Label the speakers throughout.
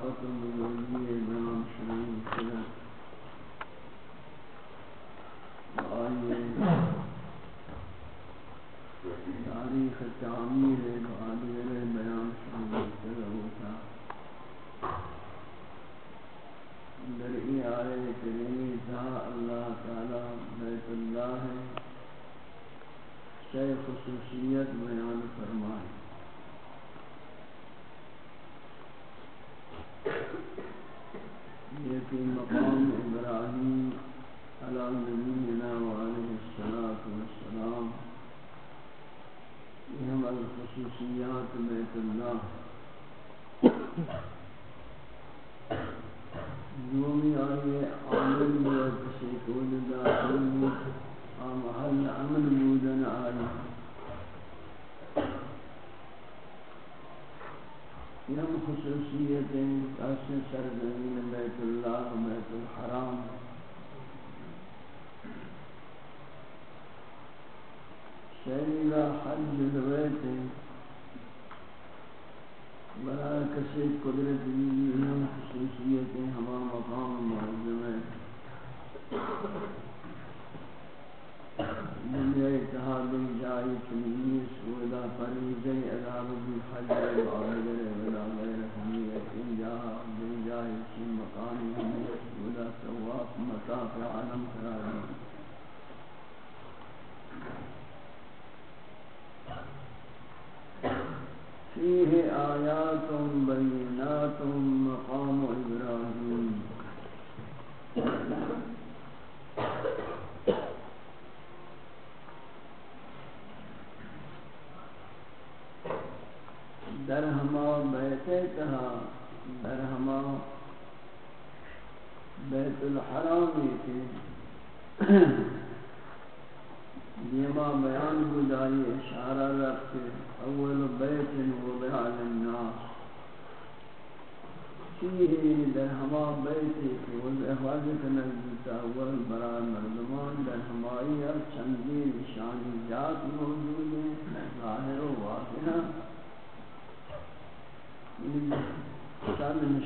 Speaker 1: خلافت المولی جناب شاہین قلعہ آئیے تاریخ جامعہ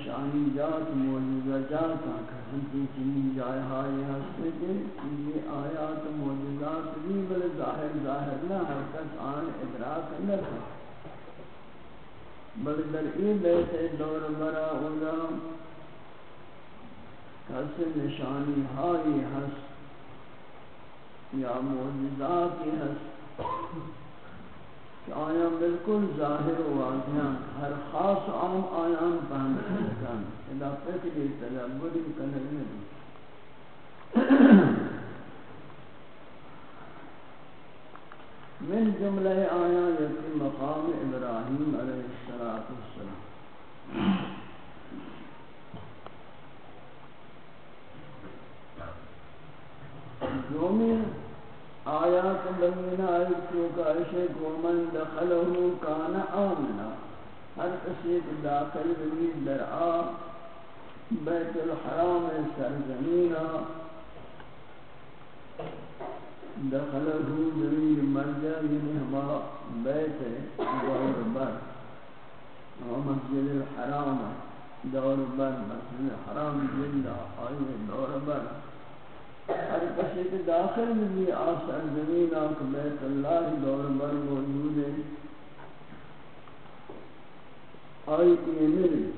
Speaker 1: چند نشانی جات موجودہ جات آکھا ہنچی چنی جائے ہائی ہستے کے یہ آیات موجودات بھی بل ظاہر ظاہر نہ حرکت آن ادراک نہ تھا بل در ای بیت دور برا اولا کس نشانی ہائی ہست یا موجودات ہست کہ آیا بالکل ظاہر و واضح ہر خاص عام آیان فهم کن اذا فکری تدبری کنر نبی من جملہ آیا یکی مقام ابراہیم علیہ السلام۔ دومی آیات بینہ ایتو کا عشق ومن دخلہو کان آمنا ہر کسی کو داخل بھی در آ بیت الحرام سرزمینہ۔ دخلہو زمین مرجع یعنی ہما بیت دور بر۔ مسجد الحرام، دور بر، مسجد الحرام جلدہ آئیے دور بر۔ ہر کسی کے داخل میں بھی آسر زمین، آنکھ بیت اللہ، دور بر موجود ہے۔ آئی ایمن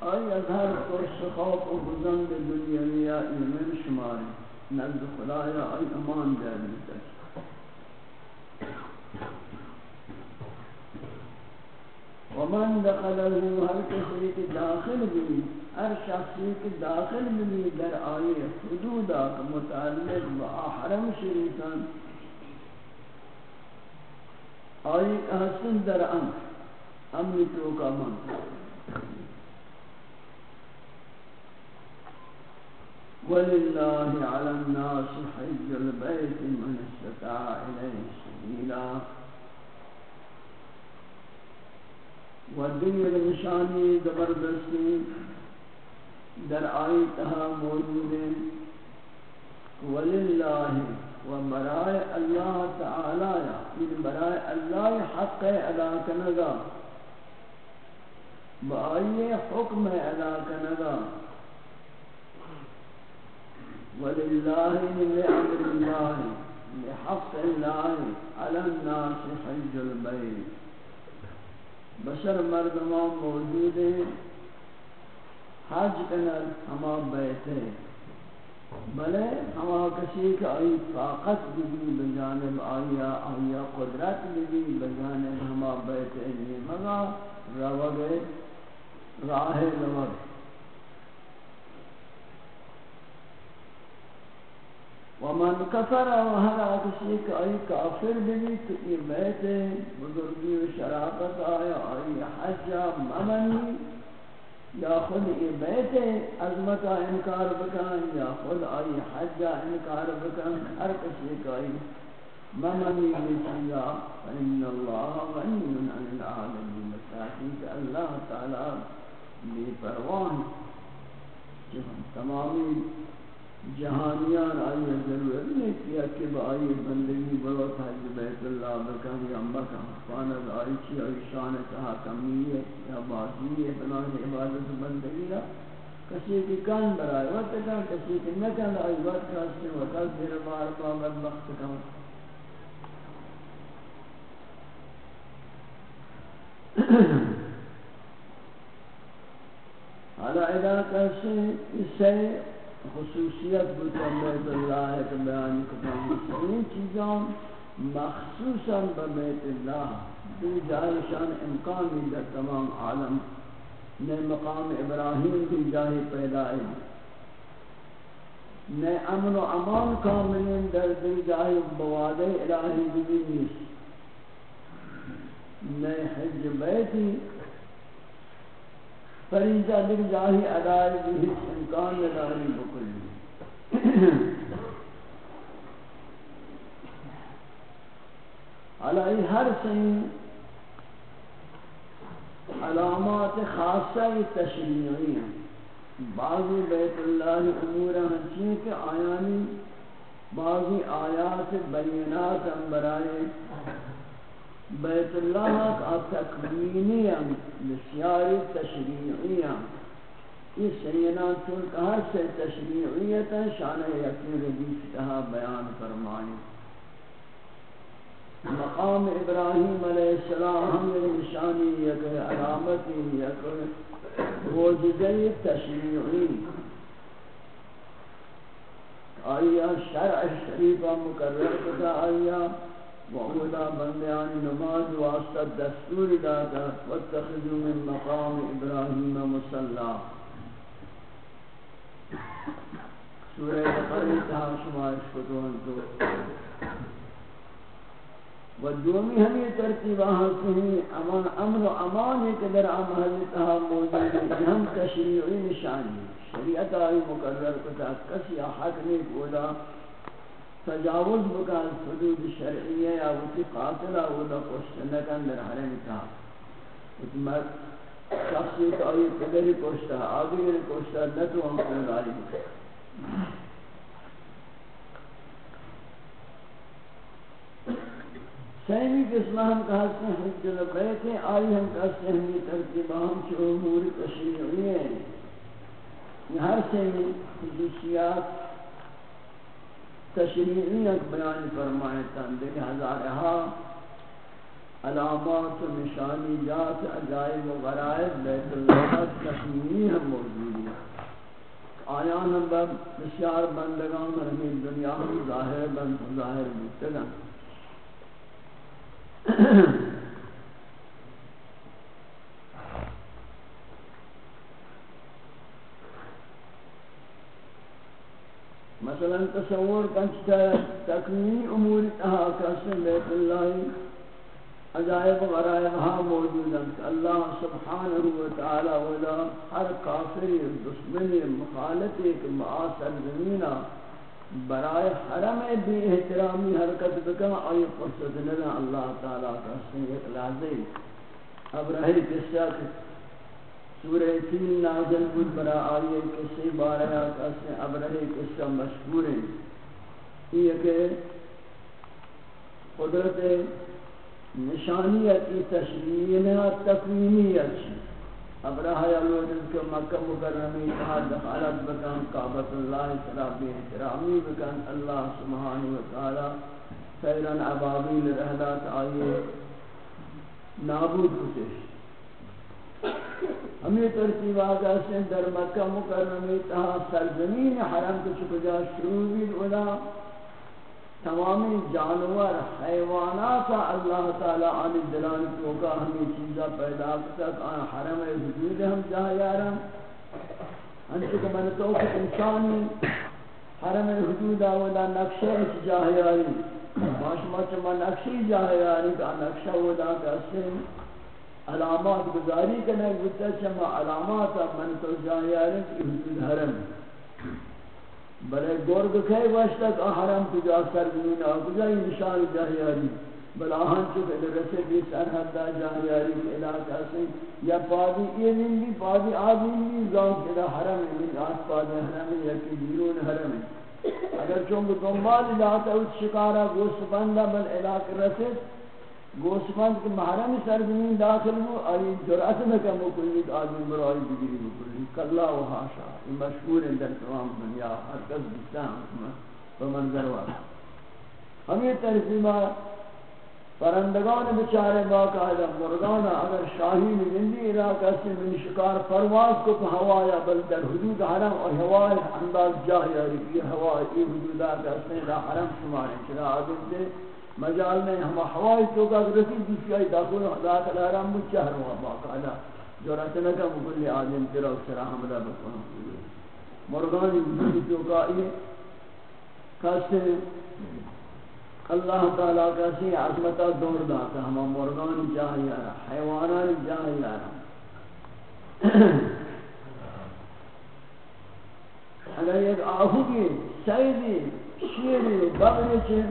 Speaker 1: آئی اظہر کو شخاف و بزند دنیا ایمن شماری نزد خدایا، آئی امان دے دیتا ومن دخله ہر کسی کے داخل بھی، ہر شخصی کے داخل بھی در آئے حدودا متعلق با حرم شریفان۔ آئی احسن در امر امر تو کا من۔ ولله على الناس حج البيت من استطاع إليه سبيلا و دنیا نشانی زبردستی، در آئی تہا موجود ہیں وللہ و برائے اللہ تعالی یعنی برائے اللہ حق ادا کنگا. بآئی حکم ادا کنگا. وللہ یعنی لعمر اللہ یعنی لحق الله على الناس حج البيت بشر مردمان موجود ہیں۔ حج کنر ہما بیتے بلے ہما کسی کا آئی طاقت بھی بجانب آیا آیا قدرت بھی بجانب ہما بیتے ہے۔ مگا روگ راہ روگ ومن کفر و ہر کسی کا ای کافر بھی تو یہ بیت بزرگی و شرافت آیا آئی حج ممنی؟ یا خود یہ بیت عظمت انکار بکن، یا خود آئی حج انکار بکن ہر کسی کا ای ممنی بچیا فإن اللہ غنی عن العالمین تحقیق اللہ تعالی بے پروان تمامی جہانیان آئی ضرورت نہیں کیا کہ بآئی بندگی بروت حج بیت اللہ بکن یا مکہ فاند آئی چی آئی شان کہا کمی ہے یا باقی ہے بنانے عبادت بندگی را کسی کی کان برائے وقت کان کسی کی نکن آئی وقت کاستے وقت دیر بار بابت وقت کان حالا علاقہ سے، اس سے خصوصیت بکن اللہ کے بیان کرتا ہوں۔ چیزاں مخصوصا بیت اللہ دی جائشان امکان بھی در تمام عالم۔ نے مقام ابراہیم بھی جاہی پیدا ہے۔ نے امن و امان کاملین در دی جاہی بواد الہی بھی نیست نے حج بیتی فریضہ در جاہی ادائی بھی امکان نداری بکلی علائی ہر سین علامات خاصہ تشریعی ہیں۔ بعضی بیت اللہ امور ہنچین کے آیانی بعضی آیات بینات برائے بیت اللہ کا تکوینی ہم بسیاری تشریعی ہم یہ سینان چون ہر سے تشریعیت ہے شان یقین ردیف کہا بیان فرمائی مقام ابراہیم علیہ السلام ہم یہ نشانی، یک علامتی، یک روجزی تشریعی۔ آیا شرع شریفہ مقرر کتا آیا وعودا بندیان نماز واسطہ دستور داتا واتخذوا من مقام ابراہیم مسلح سورہ بقری تہا شمائش کتون تو و دومی ہمیں ترتیب آہاں امان امن و امان ایک در عمل تہا موجود ہے۔ ہم تشریعی نشانی، شریعت آئی مقرر کتا، کسی حق نہیں بولا۔ تجاوز بکن، حدود شرعیه یا وتی قاتل او دا کشت نکن در حرم تا اتمت شخصی که آئی قدری کشتا آدگر کشتا نتو ہم کن آئی سیمی قسمہ ہم کہتے ہیں حج البیت ہیں آئی ہم کہتے ہیں ہمی ترتیبہ ہم چھو امور تشریعی ہیں ہر سیمی خصوصیات تشریعیت بیان فرمائے تندر ہزارہا علامات و نشانیات عجائب و غرائب بیت اللہ تشریعی ہم موجود ہیں آیان ہم بسیار بندگان ہمیں دنیا ہم ظاہر بند ظاہر بیتگان مثلا تصور کنچتا تکمیل امور تہا کسن بیت اللہ عجائب غرائب ہاں موجود ہیں اللہ سبحانہ وتعالی ولا ہر کافر، دشمن مخالط ایک معاصر زمینہ برائے حرم بی احترامی حرکت بکا آئی فرصت لنا اللہ تعالیٰ کا سنگت لازی اب رہی قصہ سورہ تین نازل بود برا آئیے کسی بارہ کسی ابرہی قصہ مشہور ہے یہ کہ قدرت نشانیت کی تشریح تکوینیت۔ چی ابرہ یا لوجد کے مکہ مکرمی کہا دخالت بکن کعبت اللہ صلاح بے احترامی بکن اللہ سبحانہ وتعالی سیرن ابابیل رحلات آئیے نابود کچھ ہمیں ترتیب آگا سے در مکہ مکرمی تہا سرزمین حرم کچھ کجا شروع بھی اولا تمامی جانور، حیوانات اللہ تعالی آنی دلان توقع ہمیں چیزا پیدا کرتا آن حرم حدود ہم جہاں یارم۔ انچہ کہ میں تو کہ انسانی حرم حدود آولا نقشہ اچ جاہ یاری۔ باشما چما نقشی جاہ یاری کہ نقشہ ودا کسی علامات گزاری کرنے گتا چما علامات من تو جاہ یاری یعنی کہ حدود حرم۔ بلے گرگ کھے واشتا کہ حرم کجا سرزمین آ کجا نشان جاہیاری یعنی۔ بلا ہن چکے رسے بھی سرحد دا جاہیاری یعنی کے علاقہ سے۔ یا پادی یہ نہیں بھی، پادی آدمی نہیں زان کے حرم ہے آس پادی حرم ہے، یا کہ بیرون حرم ہے۔ اگر چونکہ دنبال علاقہ اس شکارہ گوشت بندہ بل علاقہ رسے گوسفند کے محرم سرزمین داخل ہو، آئی جرأت نہ کہ مکلی آدمی برائی بگیری مکلی کلا و حاشا، یہ مشہور ہے در تمام دنیا، ہر کس بستان بمنظر والا۔ ہمیں ترجمہ پرندگان بچارے باقاعدہ مرغانا اگر شاہی میں نگندی علاقہ سے من شکار پرواز کو تو ہوا یا بل در حدود حرم اور ہوا انداز جاہی یہ ہوا، یہ حدودات سے حرم شمارے چرا آدم سے مجال میں ہم ہوائی تو کا رسی جس کی داخل داخل حرام مجھ چہر ہوا باقاعدہ۔ جو رہتے نہ کہ مکل آدم تیرا سرا حملہ بکنا مرغانی وجودی تو کا یہ کاسے اللہ تعالیٰ کا سی عظمتہ دور داتا؟ ہم مرغانی جاہی آرہا حیوانانی جاہی آرہا اگر ایک آہو کی سیدی شیری بغلی چی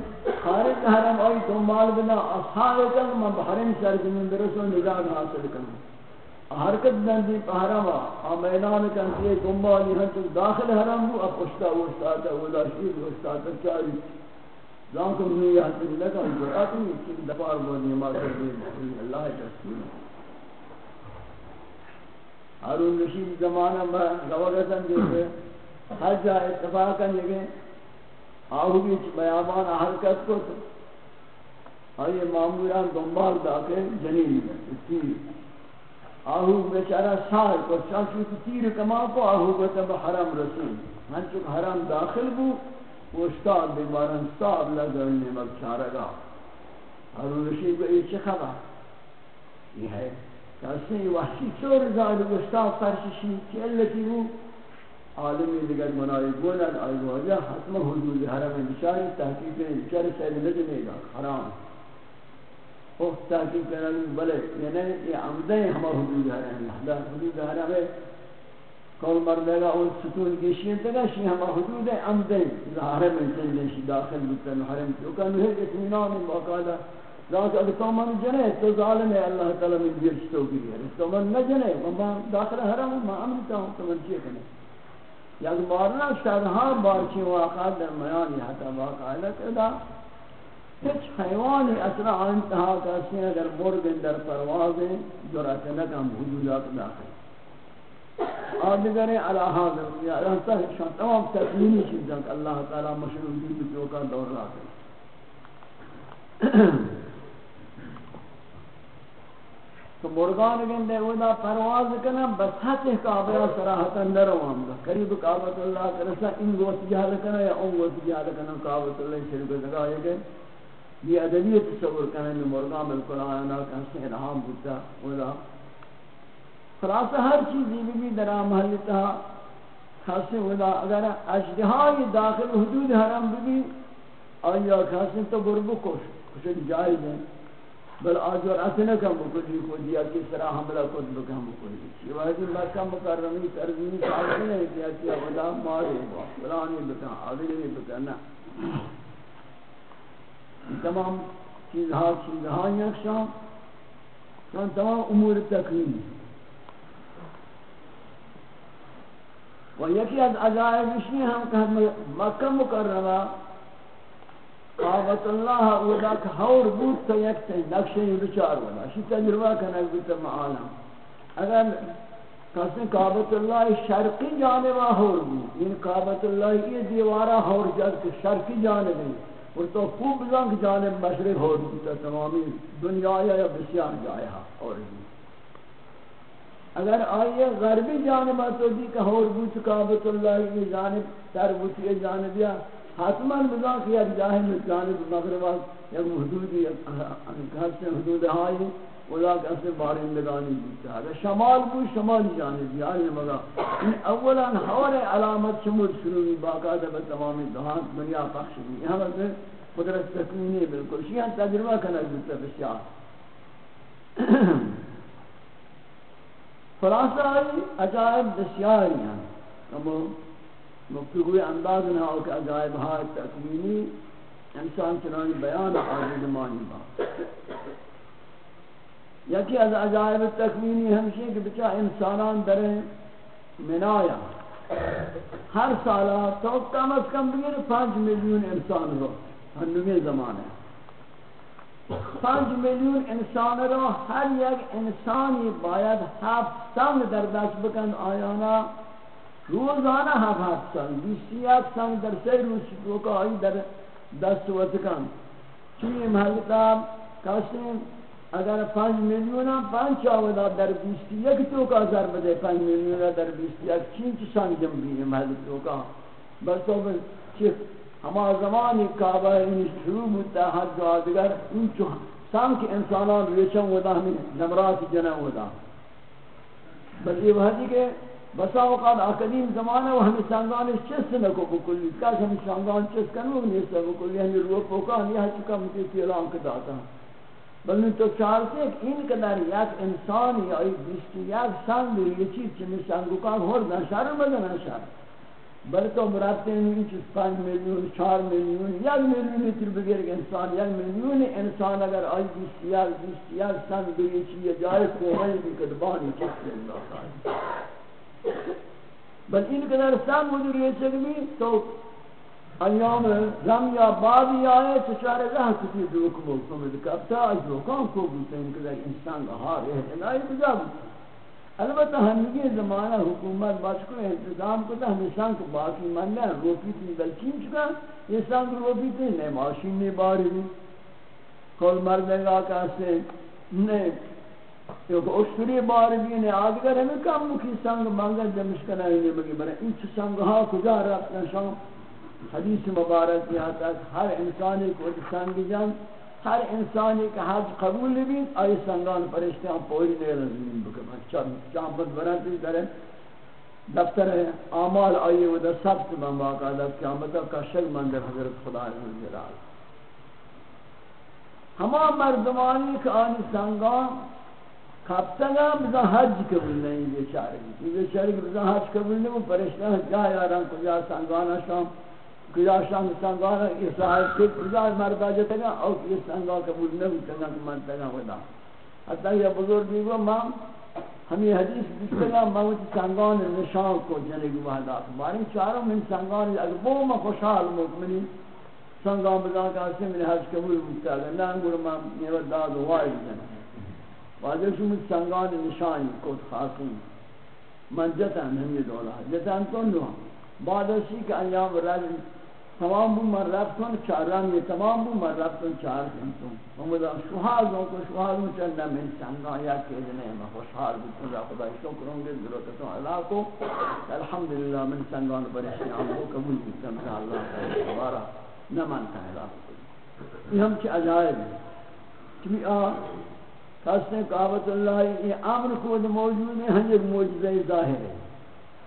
Speaker 1: خارج حرم آئی دنبال بنا اصحاب کن من بحرم سرزمین درسو نگاہ حاصل کرنا حرکت بندی حرم آ میدان کن یہ دنبالی ہن تو داخل حرم بو، اب اشتا وشتاتا ولا شیر وشتاتا چاری زان کو منی حاصل لگا جرات نہیں چیز دفار بودی ما کر دی اللہ تسلیم ہارون رشید زمانہ میں گوگتن دیکھے ہر جا اتفاقا لگے آہو بھی بیابان حرکت کو تو آئیے معمولان دنبال داکے جنین تیر. آہو بیچارہ سار کو چاچو تیر کما کو آہو کو تب حرم رسول. ہن چک حرم داخل بو، وہ وشتاد بیمارن صاحب لگرنے وقت چارگا حرون رشید کو یہ چه خبر؟ یہ ہے. کہتے ہیں وحشی چور زاد وشتاد پرششی چی علتی بو. عالمی دیگر منائی گونن آئی گویا حتم حدود حرم بچاری تحقیق کریں بچاری سید نجمے گا، حرام. او تحقیق کریں بلے یعنی یہ عمدیں ہما حدود حرم ہے. حدود حرم ہے. کول مردے گا ان ستون گیشین تگا شی ہما حدود عمدیں حرم زندے شی داخل بکن، حرم تو کن ہے اتمنان باقاعدہ. ذات اگر تو من جنے تو ظالم ہے، اللہ تعالی من گرش تو گری تو من نہ جنے من داخل حرم ما امرتا ہوں، تو من چیئے کنے یک بارنا شدها بارچی واقع در میانی حتی واقع لکدا هیچ حیوانی اصلا انتہا کسی اگر مرگ در پرواز جرات نکم حدودات داخل. آدگر علی حاضر یا رہتا ہے شان تمام تسلیمی چیزیں کہ اللہ تعالی مشروع دی بچوکا دور راتے تو مرغان گندے ودا پرواز کنا بس ہتے کعبہ صراحت اندر وام دا قریب کعبہ اللہ کرسا ان گوت جہاد کنا یا ان گوت جہاد کنا کعبہ اللہ شریف جگہ ہے کہ یہ ادبی تصور کرنے میں مرغان بالکل آنا کہ سے الہام ہوتا ودا خلاص ہر چیز بھی بھی درا محل تا خاص ودا اگر اجدہائی داخل حدود حرم بھی، آیا خاص تو گربو کوش کچھ جائز ہے بل آجور اتنا کم بکلی کو دیا، کس طرح حملہ کت بکم بکلی یہ واحدی مکہ مکرمی ترزمی صاحب نے کیا کہ خدا مارے با فلانی بکن عادلی بکن نا تمام چیزها چیزها یک شام چون تمام امور تکوین و یکی از عجائبش نہیں ہم کہ مکہ مکرمہ قابت اللہ ودا کہ ہور بود تو یک تے نقشے بچار ولا شی تجربہ کرنا بود معانا. اگر کسی قابت اللہ شرقی جانب ہور بود یعنی این قابت اللہ یہ دیوارہ ہور جد کہ شرقی جانب ہے، اور تو خوب بزن کہ جانب مشرق ہو رہی تمامی دنیا یا بسیار جائے ہاں اور بھی اگر آئیے غربی جانب تو دی کہ اور بوت کعبۃ اللہ کی جانب تر بوت یہ جانب یا حتما بزن کہ یک جانب جانب مغرب یا حدود گھر سے حدود ہائی ولا کیسے بارندگانی بیتا ہے۔ شمال کو شمال جانب یعنی مگا اولا حول علامت شمول شروعی باقاعدہ بتمام دہان دنیا پخش بھی یہاں پر قدرت تکوینی بالکل۔ شیعہ تجربہ کرنا بیتا بسیار خلاصہ آئی عجائب بسیاری ہیں۔ اما مفتگوی انداز نہ ہو کہ عجائب ہاں تکوینی انسان چنانی بیان آجد مانی با۔ یکی از عجائب تکوینی ہمشی کہ بچا انسانان در منایا۔ ہر سالہ تو کم از کم بگیر پانچ میلیون انسان رو۔ ہنوی زمانے۔ پانچ میلیون انسان رو، ہر یک انسانی باید ہفت سنگ در دست بکن آیانا۔ روزانہ ہفت ہفت سنگ بیسی یک در سی روز تو در دست و وطکن چونی محلتا کسیم اگر پنج میلیون هم، پنج چاودا در بیستی یک تو کا ضرب دے پنج میلیون در بیستی یک چین چی سنگ جم بینی محل تو بس تو چی؟ ہما زمانی کعبہ این شروع بودتا حد جو آدگر این چو سنگ انسانان ریچن ودا ہمیں نمرات جنہ ودا بس یہ وحدی کہ بسا اوقات قدیم زمانہ و ہمیں سنگان چست نہ کو بکلی کاش ہمیں سنگان چست کنو نہیں سب بکلی ہمیں یعنی رو پوکان یہ یعنی چکا مجھے تیران کے داتا بلکہ تو چارتے ہیں کہ ان قدر یک انسان یا ایک بیستی یک سنگ یہ چیز چمی سنگو کا ہور نشار مدن نشار بل تو مرابطے ہیں چیز پانچ میلیون چار میلیون یک میلیون تر بگیر انسان یک میلیون انسان اگر آئی بیستی یک بیستی یک سنگ یہ چیز جائے کومل بھی کدبانی چیز اللہ تعالی۔ بل ان قدر سنگ مدر یہ چکمی تو ایام رم یا بعدی آئے چچار رہ کتی دوک ملکم دکتا آج دوکان کو بوتا ان کے انسان ہار احتنائی بجا بوتا البتہ ہمیں زمانہ حکومت بچ کو انتظام کو تھا ہمیشہ کو باقی من نہ روپی تھی بلکین چکا۔ یہ سنگ روپی تھی، نئے ماشین میں باری بھی کل مردے گا کہاستے نئے ایک اشتری بار بھی نے آدگر ہمیں کم مکی سنگ مانگا جمشکنہ ہی نہیں بگی برای این چھ سنگ ہاں کجا رکھتا شام حدیث مبارک یہاں تک ہر انسانی کو سنگ جان ہر انسانی کا حج قبول بھی آئی سنگان پرشتیاں پوری نہیں رزمین بکر چاہم بد برانتی در دفتر اعمال آئی و در سبت من باقاعدہ قیامت کا شک مند حضرت خدا جلال ہما مردمانی کہ آنی سنگان کب تک بزا حج قبول نہیں بیچارے یہ بیچارے بزا حج قبول نہیں، وہ پرشتیاں جا یاران کجا سنگانا شام، کجا شان سنگان یہ صاحب کے کجا مردا جتے گا اور یہ سنگا قبول نہ ہوتا گا کہ من تگا ہودا حتی یہ بزرگ دیگو ماں ہمیں حدیث دیکھتے گا موت سنگان نشان کو جنے گی وحدا باری چاروں من سنگان، اگر بو ما خوشحال مکمنی سنگان بزان کا اسے من حج قبول ہوتا گا نہ انگور ماں نیو داد وائی جنے واجب شو من سنگان نشان کو خاصی من جتن ہمیں دولا. جتن تو نو بعد اسی کہ ایام رجل تمام بو من رفتن چارم یہ تمام بو من رفتن چار کنتم محمد شوحال دوں کو شوحال دوں چندہ من سنگا یا کہ جنے میں خوشحال بکن را خدا شکروں گے ضرورتوں اللہ کو. الحمدللہ من سنگان پر اشیام کو قبول بکتا اللہ کا دوارا نہ مانتا ہے اللہ یہ ہم چی عجائب ہے چمی آ کہتے ہیں کعبت اللہ یہ امر خود موجود ہے ہم ایک موجزہ ظاہر ہے۔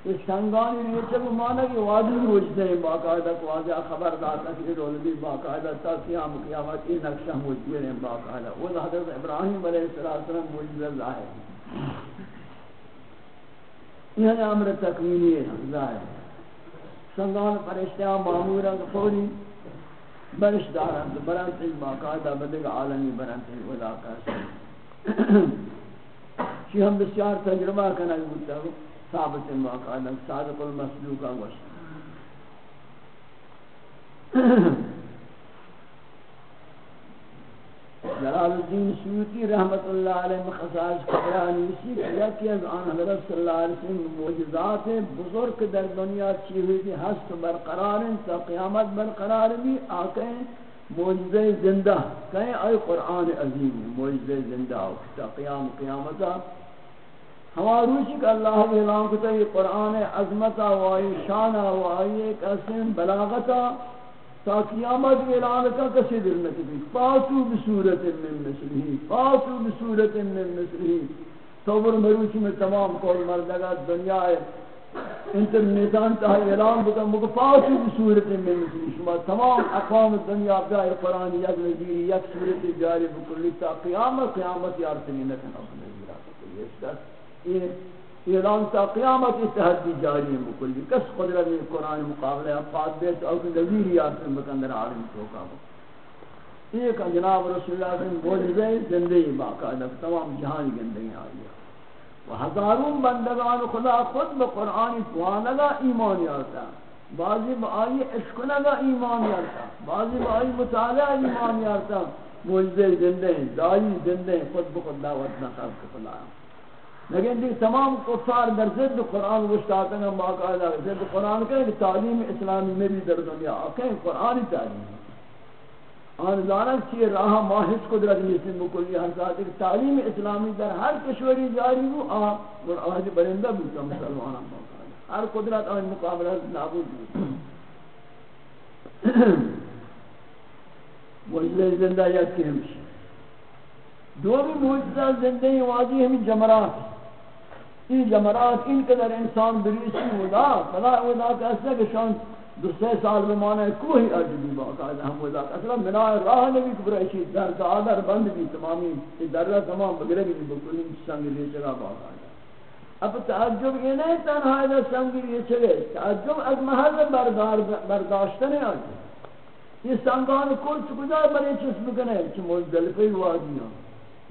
Speaker 1: یہ سنگانی ریچے کو مانا کہ وادی موجزہ ہیں باقاعدہ کو واضح خبر داتا کہ رولدی باقاعدہ تا قیام قیامت یہ نقشہ موجود ہیں باقاعدہ۔ وہ حضرت ابراہیم علیہ السلام موجزہ ظاہر ہے۔ یہ امر تکوینی ہے، ظاہر ہے۔ سنگان پرشتیاں معمورا فوری برش دارن برانتی باقاعدہ بدگ عالمی برانتی ودا کا شی ہم بسیار تجربہ کرنا ہوتا ہے ثابت باقاعدہ صادق المصدوق کا جلال الدین سیوطی رحمت اللہ علیہ مخصائص قبرانی اسی کیا کہ از آن حضرت صلی اللہ علیہ وسلم موجزات بزرگ در دنیا چی ہوئی تھی ہست برقرار تا قیامت برقرار بھی آکے موجزہ زندہ کہیں آئی قرآن عظیم موجزہ زندہ تا قیام قیامتا ہمارا روچی کہ اللہ اعلان کتا یہ قرآن عظمتا و آئی شانا و آئی ایک اسم بلاغتا تا قیامت اعلان کا کسی در نکتی فاتو بصورت من مثلی فاتو بصورت من مثلی تو بر مروچی میں تمام کول مردگا دنیا ہے انٹرنیٹان تا اعلان بکن مگفاتی بصورت میں مثلی شما تمام اقوام دنیا بیائی قرآن یک نظیری یک صورت جاری بکلی تا قیامت قیامت یارتنی نکن. اپنے نظیرات یہ اعلان تا قیامت اتحدی جاری بکلی کس قدرت قرآن مقابلہ افاد بیت او کہ یارتن بکن در عالم توقع بکن. یہ کہ جناب رسول اللہ صلی اللہ علیہ وسلم زندگی باقاعدہ، تمام جہان گندگی آئی ہے. و ہزاروں بندگان خدا خود به قرآن توانگا ایمان یارتا بعضی با آئی اشکنگا ایمان یارتا بعضی با آئی مطالعہ ایمان یارتا موجزے زندے ہیں دائی زندے ہیں خود بخود دعوت نقل خدا. لیکن دیکھ تمام کفار در ضد قرآن گشتاتا ہیں باقاعدہ ضد قرآن کہیں تعلیم اسلامی میں بھی در دنیا. کہیں قرآنی تعلیم. ہے آن دانت چی راہ ماہد قدرت نیسن بکلی ہر ساتھ ایک تعلیم اسلامی در ہر کشوری جاری ہو آن اور آج برندہ بودتا مسلمانا موقع ہر قدرت آن مقابلہ نابود بود موجزہ زندہ یاد یکی ہمشی دومی موجزہ زندہ واضی ہمیں جمرات۔ این جمرات این قدر انسان بریسی ہودا فلا ہودا کہ ایسا کہ شان دو سه سال بمانه کوهی عجبی باقاعده هم وزاد اصلا منا راه نبی کبرایشی در دادر بند بی تمامی در را تمام بگره بی بکلی سنگ ریچگا باقاعده اب تعجب یہ نہیں، تنہا ہے سنگ ریچگے تعجب از محل بردار برداشتن آجی یہ سنگان کل چکجا بری چس بکنے چھ مزدلفی وادیاں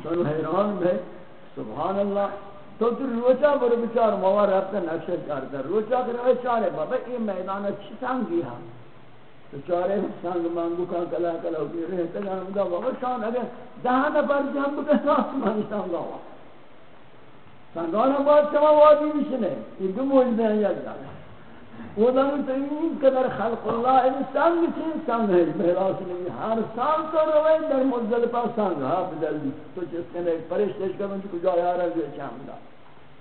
Speaker 1: سنو حیران میں سبحان اللہ۔ تو تو روچا برو بچار موار رفتا نقشہ چارتا روچا کر رہے چارے بابا یہ میدان اچھی سانگی ہاں تو چارے سانگ مانگو کا کلا کلا ہوتی رہتا گا ہم گا بابا، شان اگر دہانا پر جہاں بکن آسمانی سانگا ہوا سانگانا بات شما وادی بشنے یہ دو موجود ہیں یاد دارے وہ دن تین قدر خلق اللہ ان سانگ چین سانگ ہے محلاس نبی ہر سانگ تو روئے در مزدل پا سانگ ہاں بدل دی تو چس کنے پرشتش کرن جو کجا یارا جو چاہم دا۔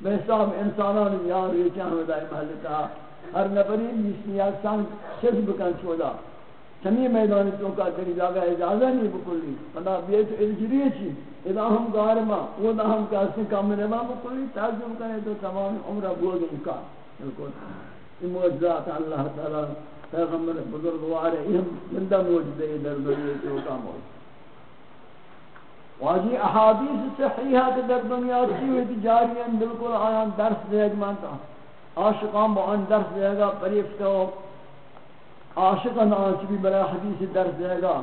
Speaker 1: بے حساب انسانان یار یہ چاہم دا محلتا ہر نفری بیسنیا سانگ شد بکن چودا چمی میدانی تو کا تری جاگہ اجازہ نہیں بکلی فنا بیت الجریہ چی۔ اذا ہم گارما وہ نہ ہم کاسی کام میں نہ بکلی تعجب کرے تو تمام عمرہ بول ان کا۔ بالکل۔ یہ معجزات اللہ تعالی پیغمبر بزرگوار ہیں زندہ معجزے در دنیا کے حکم ہو۔ واجی احادیث صحیحہ کے در دنیا کی ہوئی جاری ہیں بالکل آیان درس دے گا مانتا عاشقان با آن درس دے گا پریف کو عاشقان آنچ بھی برای حدیث درس دے گا۔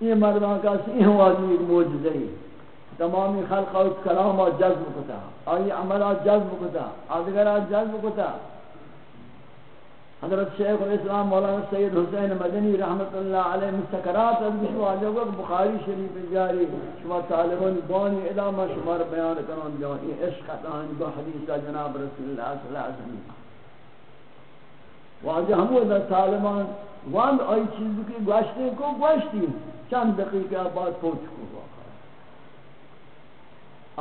Speaker 1: یہ مردان کا سی واجی ایک معجزے تمامی خلق اور کلام اور جذب کتا آئی عملات جذب کتا آدھگرات جذب کتا حضرت شیخ الاسلام مولانا سید حسین مدنی رحمت اللہ علیہ مستقرات سکرات ازبش واجہ وقت بخاری شریف جاری شما طالبان بانی ادامہ شمار بیان کرن جو یہ عشق اتان دو حدیثہ جناب رسول اللہ صلی اللہ علیہ وسلم. واجہ ہمو در طالبان واند آئی چیز کی گوشتے کو گوشتی چند دقیقہ بعد پہنچ کو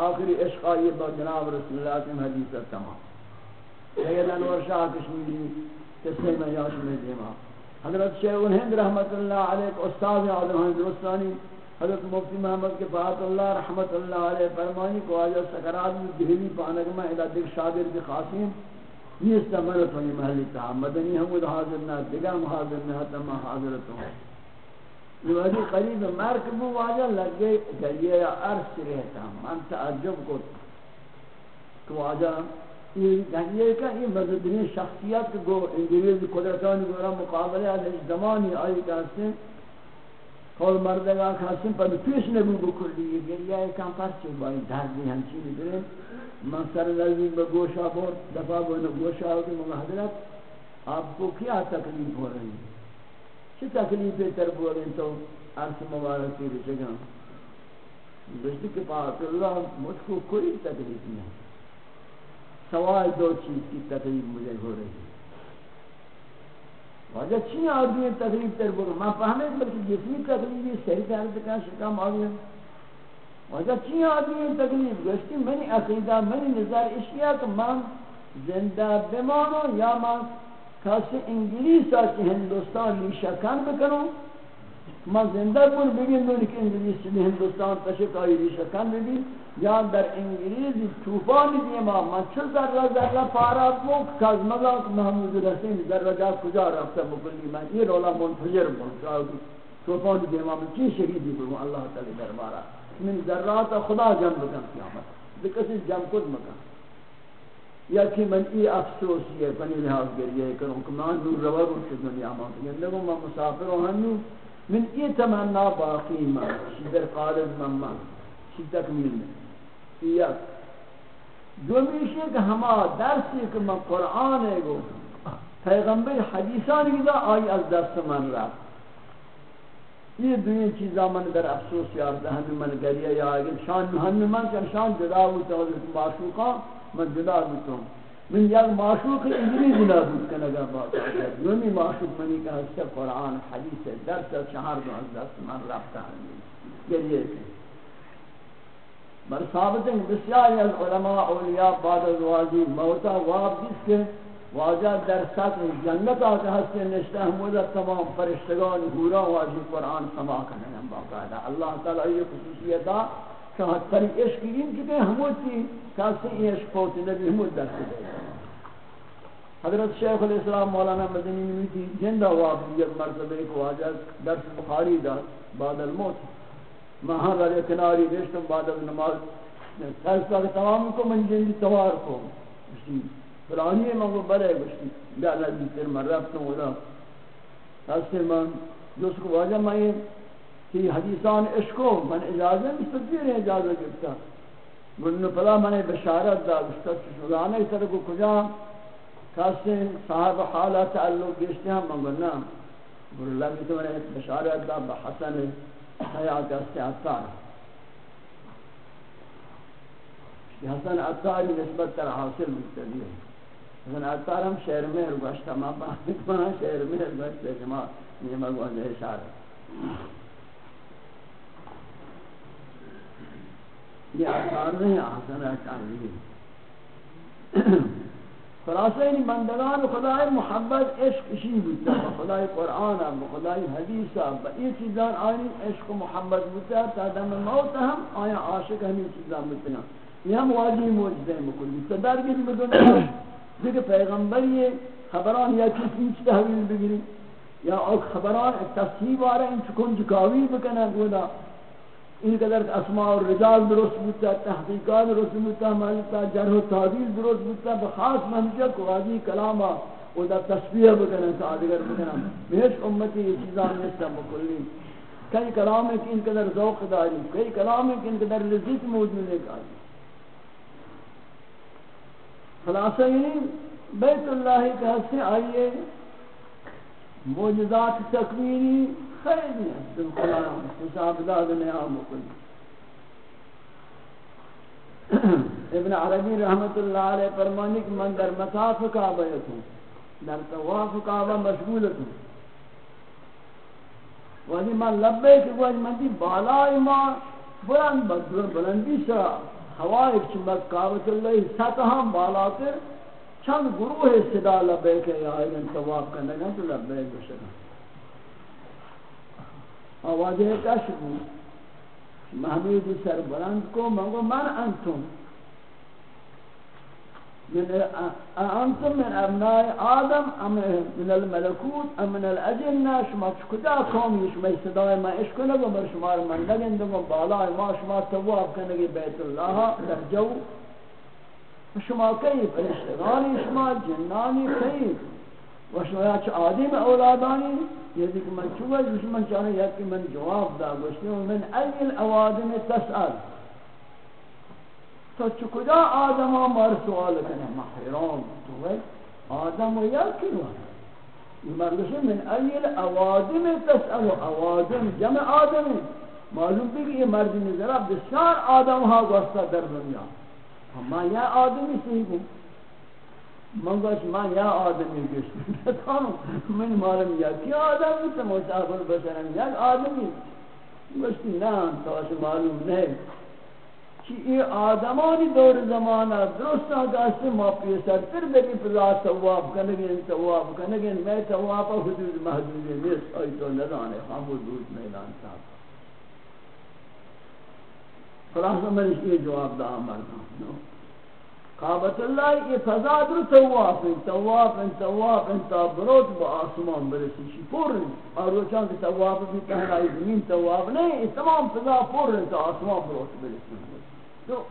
Speaker 1: آخری عشق آئی با جناب رسول اللہ صلی اللہ علیہ وسلم حدیثہ تمام. سید انور شاہ کشمیری قصے میں یاد میں دیما حضرت شیخ الہند رحمت اللہ علیہ، استاد اعظم ہندوستانی حضرت مفتی محمد کے بات اللہ، رحمت اللہ علیہ فرمانی کو آج سکرات میں دہلی پانک میں الہ دک شادر کی خاصیم یہ استمرت ہوئی محلی تھا مدنی حمود حاضر نہ، دیگر حاضر نہ تم حاضرت ہوں۔ یہ وجہ قریب مرک بو واجہ لگے گلیے عرص رہتا۔ من تعجب کو تو واجہ یہ کہ یہ مذہبی شخصیت کو انگریز قدرتان گورا مقابلہ از زمانی آئی کہتے ہیں کول مردگا کھاسم پر پیش نبو بکلی یہ گریہ کام پرچے بائی دردی ہمچی بگرے من سر نزدی بگوشا بورت دفعہ بونا گوشا ہوتی مگا حضرت آپ کو کیا تکلیف ہو رہی ہے؟ چی تکلیف تر بولیں تو؟ عرص مبارکی رچگاں بشتی کہ پاک اللہ، مجھ کو کوئی تکلیف نہیں سوائے دو چیز کی تقریب مجھے ہو رہی ہے۔ وجہ چی آدمی تکلیف تر بگو میں فهمید بلکہ جسمی تکلیفی صحیح درد کا شکام آگیا وجہ چی آدمی تکلیف گوشتی منی عقیدہ منی نظر اشیاء کہ من زندہ بمانو یا من کسی انگلیس آچی ہندوستان لیشکن بکنو؟ من زندہ بول بگین دونی کہ انگلیس ہندوستان تشک آئی لیشکن بگین یا در انگلیسی طوفانی دیما من چه ذره ذره پارات مو کاز مگا محمود رسین ذره جا کجا رفته بکلی من این رولا منفجر بون طوفانی دیما من چی شهیدی بگم اللہ تعالی دربارا من ذرات خدا جمع بکن قیامت. بکسی جمع کد مکن یا کہ من ای افسوسی ہے پنی لحاظ گریہ کروں کہ من نور روا گو دنیا مانتا یعنی لگو من مسافر ہوں ہنو من ای تمنا باقی من شدر قالب من من شی تکمیل میں دومیش کہ ہما درسی کہ من قرآن ہے گو، پیغمبر حدیثان کی دا آئی از دست من رفت یہ دوین چیزا من در افسوس یارتا ہمیں من گریہ یا آگے شان ہمیں من کہ شان جدا ہوتا حضرت معشوقا من جدا ہوتا ہوں. من یک معشوق انگلیزی نابود کنگا باتا ہے دومی معشوق منی کہ ہستے قرآن، حدیث، درس شہر دو از دست من رفتا ہمیں گریہ کہ بر ثابت ہیں بسیاری از علماء اولیاء بعد از واجی موتا واب جس کے واجہ در سطح جنت آتے ہستے نشتہ حمودہ تمام فرشتگان حورا واجی قرآن سما کرنے ہیں باقاعدہ اللہ تعالیٰ یہ خصوصیتا کہ تری عشق ان چکے حمود تھی کسی عشق پوتی نبی حمود در سے دے حضرت شیخ الاسلام مولانا مدنی نمی تھی جندہ واب یک مرتبہ ایک واجہ درس بخاری دا بعد الموت۔ مہاں رہے کناری نشتم بعد از نماز۔ فیصلہ کہ تمام کو من جنگی توار کو۔ بشتی فرانی ہے منگو برے گوشتی بیالا تیر جی، من رفتوں اولا ہستے من جو اس کو واجہ میں کہ حدیثان عشقو من اجازہ نہیں سکتی رہے اجازہ گفتا گلنو پلا من بشارت دا گشتا شغانے سر کو کجا؟ کاسے صاحب حالات تعلق گشتے ہیں من گلنا گلو اللہ کی تو میں بشارت دا بحسن حیات است عطار۔ حسن عطاری نسبت تر حاصل مستدی ہے۔ حسن عطار ہم شہر میں گوشتا ما باہت ماں شہر میں گوشتا جماع نیمہ گوشتا اشارہ۔ یہ عطار نہیں حسن عطاری خلاصہ این بندگان خدای محبت عشق اشی بودتا خدای قرآن با خدای حدیث با این چیزان آنی عشق و محبت بودتا تا دم موت هم آیا عاشق همین چیزان بودتا یہ ہم واجی موجزے مکلی۔ صدر گیری بدنیا دیکھ پیغمبری خبران یا چیز نیچ تحویل بگیری، یا خبران تصحیب آرہا ان چکن جکاوی بکنن گودا این قدر اسماء و رجال درست بودتا تحقیقات درست بودتا مالتا جرح و تعدیل درست بودتا بخاص منجا کو آجی کلاما و دا تصویح بکنن تا آدگر بکنن. بہش امتی یہ چیزان نیستا مکلی کئی کلام ہے کہ ان قدر ذوق داری، کئی کلام ہے کہ ان قدر لذیت موجود ہے کاری. خلاصہ یعنی بیت اللہ کے حد سے آئیے موجزات تکوینی خیلی است خدا حساب داد نیام کنی ابن عربی رحمت اللہ علیہ فرمانی کہ من در مطاف کعبہ ہوں در طواف کعبہ مشغول ہوں ولی من لبے کہ وہ من دی بالای ما بلند بلندی سرا ہوائی چمک کعبۃ اللہ سطح بالا بالاتر چند گروہ صدا لبے کہ یا ان طواف کرنے گا تو لبے گشنا آوازه کش بود محمود سر بلند کو منگو من انتم. من انتم من ابناء آدم، ام من الملكوت ام من الاجنة شما کجا قومی؟ شما صدای ما عشق نگو بر شما رو من نگندگو بالای ما، شما تواب کنگی بیت الله در جو. شما کی فرشتگانی شما، جنانی کی و شما چه آدم اولادانی؟ یہ دیکھ من چوہ دشمن چاہنے یا کہ من جواب دا گوشتی ہوں من ای الاوادم تسأل تو چکجا آدم مار سوال کنے محرام تو ہے آدم یا کنو یہ مردشی من ای الاوادم تسأل اوادم جمع آدم. معلوم بھی کہ یہ مرد نظرہ بسیار آدم ہا گوستا در دنیا. ہما یا آدمی صحیح ہوں من گوش من یا آدمی گشت تانو من مالم یا کی آدمی تو مسافر بشرم یک آدمی گوشتی نه تاش معلوم نه. کہ یہ آدمانی دور زمانہ درست آگاستے ما پیسر پھر بگی پلا تواب کنگین تواب کنگین میں تواب حدود محدود نیست. آئی تو ندانے خام حدود میدان صاحب. خلاصہ میں اس جواب دا مردم قابط اللہ یہ فضا در تواف ہیں تواف ہیں تواف ہیں، تا بروت با آسمان برسی شی پور ہیں۔ اور روچان کہ تواف بھی تہنائی زمین تواف نہیں تمام فضا پور ہیں، تا آسمان بروت برسی تو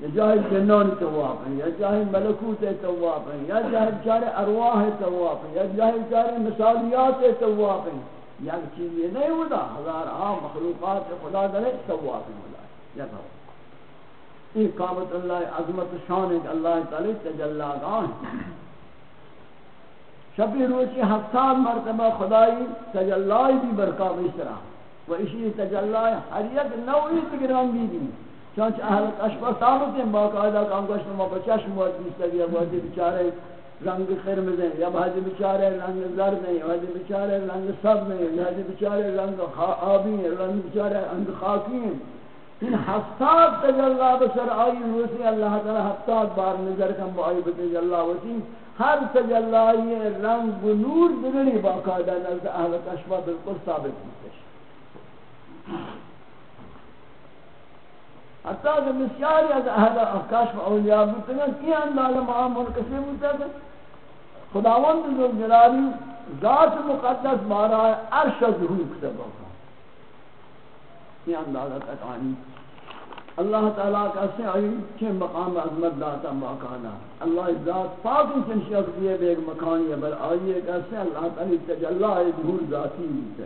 Speaker 1: یا جاہی جنان تواف ہیں، یا جاہی ملکوت تواف ہیں، یا جاہی بچارے ارواح تواف ہیں، یا جاہی بچارے مثالیات تواف ہیں۔ یا چیز یہ نہیں ہوتا، ہزار عام مخلوقات خدا دلے تواف ہیں۔ یا تواف یہ قامت اللہ عظمت شان ہے کہ اللہ تعالی تجلی گاہ شبی روچی ہفتاد مرتبہ خدای تجلی بھی برکا بیسرا و اسی تجلی ہر یک نوعی تگران بھی دی چونچہ اہل کشفہ ثابت ہیں باقاعدہ کام گوشت ما بچشم وقت بیستا گیا بہتی بچارے رنگ قرمز ہیں، یا بہتی بچارے رنگ زرد ہیں، یا بہتی بچارے رنگ سب ہیں، یا بہتی بچارے رنگ آبی ہیں رنگ بچارے رنگ خاکی ہیں۔ این هفتاد تجلا بسر آئی روسی اللہ تعالی هفتاد بار نظر کم با آئی بتجلا وسی ہر تجلائی رنگ و نور دنری باقاعدہ نزد اہل کشفہ بالکل ثابت ہوتش حتی کہ بسیاری از اہل کشف اولیاء بتنن این اندال معامل کسی بتنن خداوند جلالی ذات مقدس بارا عرش ظهور کتب یہ اندازہ تک آنی اللہ تعالیٰ کا سے آئی کہ مقام عظمت داتا مقانا اللہ ذات پاک انسان شخص دیئے بے ایک مکانی ہے بل آئیے کہ سے اللہ تعالیٰ تجلہ ظہور ذاتی ہوتے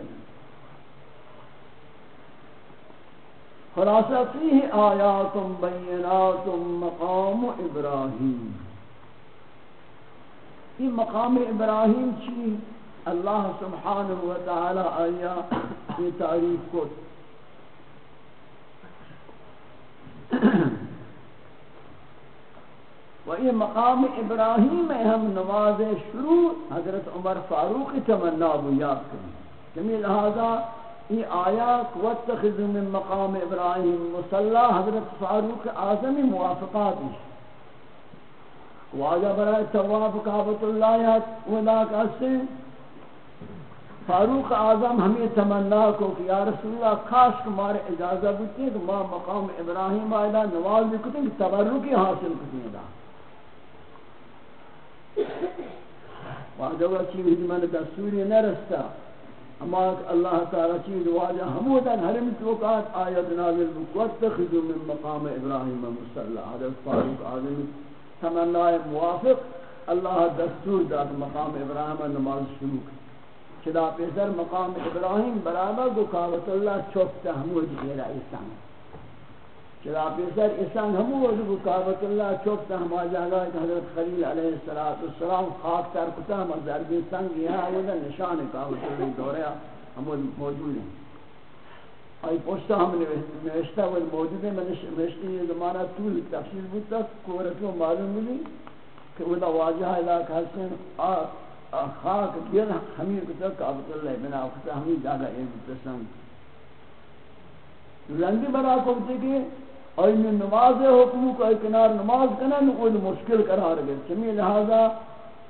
Speaker 1: خلاصہ فیہ آیات بینات مقام ابراہیم۔ یہ مقام ابراہیم چی؟ اللہ سبحانہ وتعالی آیا یہ تعریف کو و یہ مقام ابراہیم میں ہم نماز شروع حضرت عمر فاروق تمنا و یاد کریں۔ جمی لہذا یہ آیات واتخذ من مقام ابراہیم مصلا حضرت فاروق اعظمی موافقات واجہ برای تواب کعبت اللہ ولا کا سے فاروق اعظم ہمیں تمنا کو کہ یا رسول اللہ خاص تمہارے اجازت دیتے ہیں کہ ما مقام ابراہیم آئیدہ نواز بکتے ہیں کہ تبرکی حاصل کرتے ہیں واجہ وہ چیز من دستوری نہ رستا۔ اما اللہ تعالی چیز واجہ ہمودن حرم توقات آیت نازل بکوت تخذو من مقام ابراہیم مصلح حضرت فاروق اعظم تمنا موافق، اللہ دستور داد مقام ابراہیم نماز شروع کرتے چدا پیسر مقام ابراہیم برابر گو کعبت اللہ چوکتا ہمود غیر ایسان. چدا پیسر ایسان ہمود گو کعبت اللہ چوکتا ہم آجاگا حضرت خلیل علیہ السلام خاک تر کتا ہم ضربی سنگ یہاں ہوتا نشان کعبت اللہ دوریا ہمود موجود ہیں. آئی پوشتا ہم نوشتا وہ موجود ہے میں نوشتی یہ زمانہ طول تفصیل بودتا کورتوں معلوم ملی کہ وہ دا واجہ علاقہ حسن خاک دل ہمیں کتا کعبت اللہ بنا کتا ہمیں جاگا ایک بتسن رنگی بنا کبتے کہ آئی میں نماز حکمو کا کنار نماز کنا نقود مشکل قرار گئے۔ چمی لہذا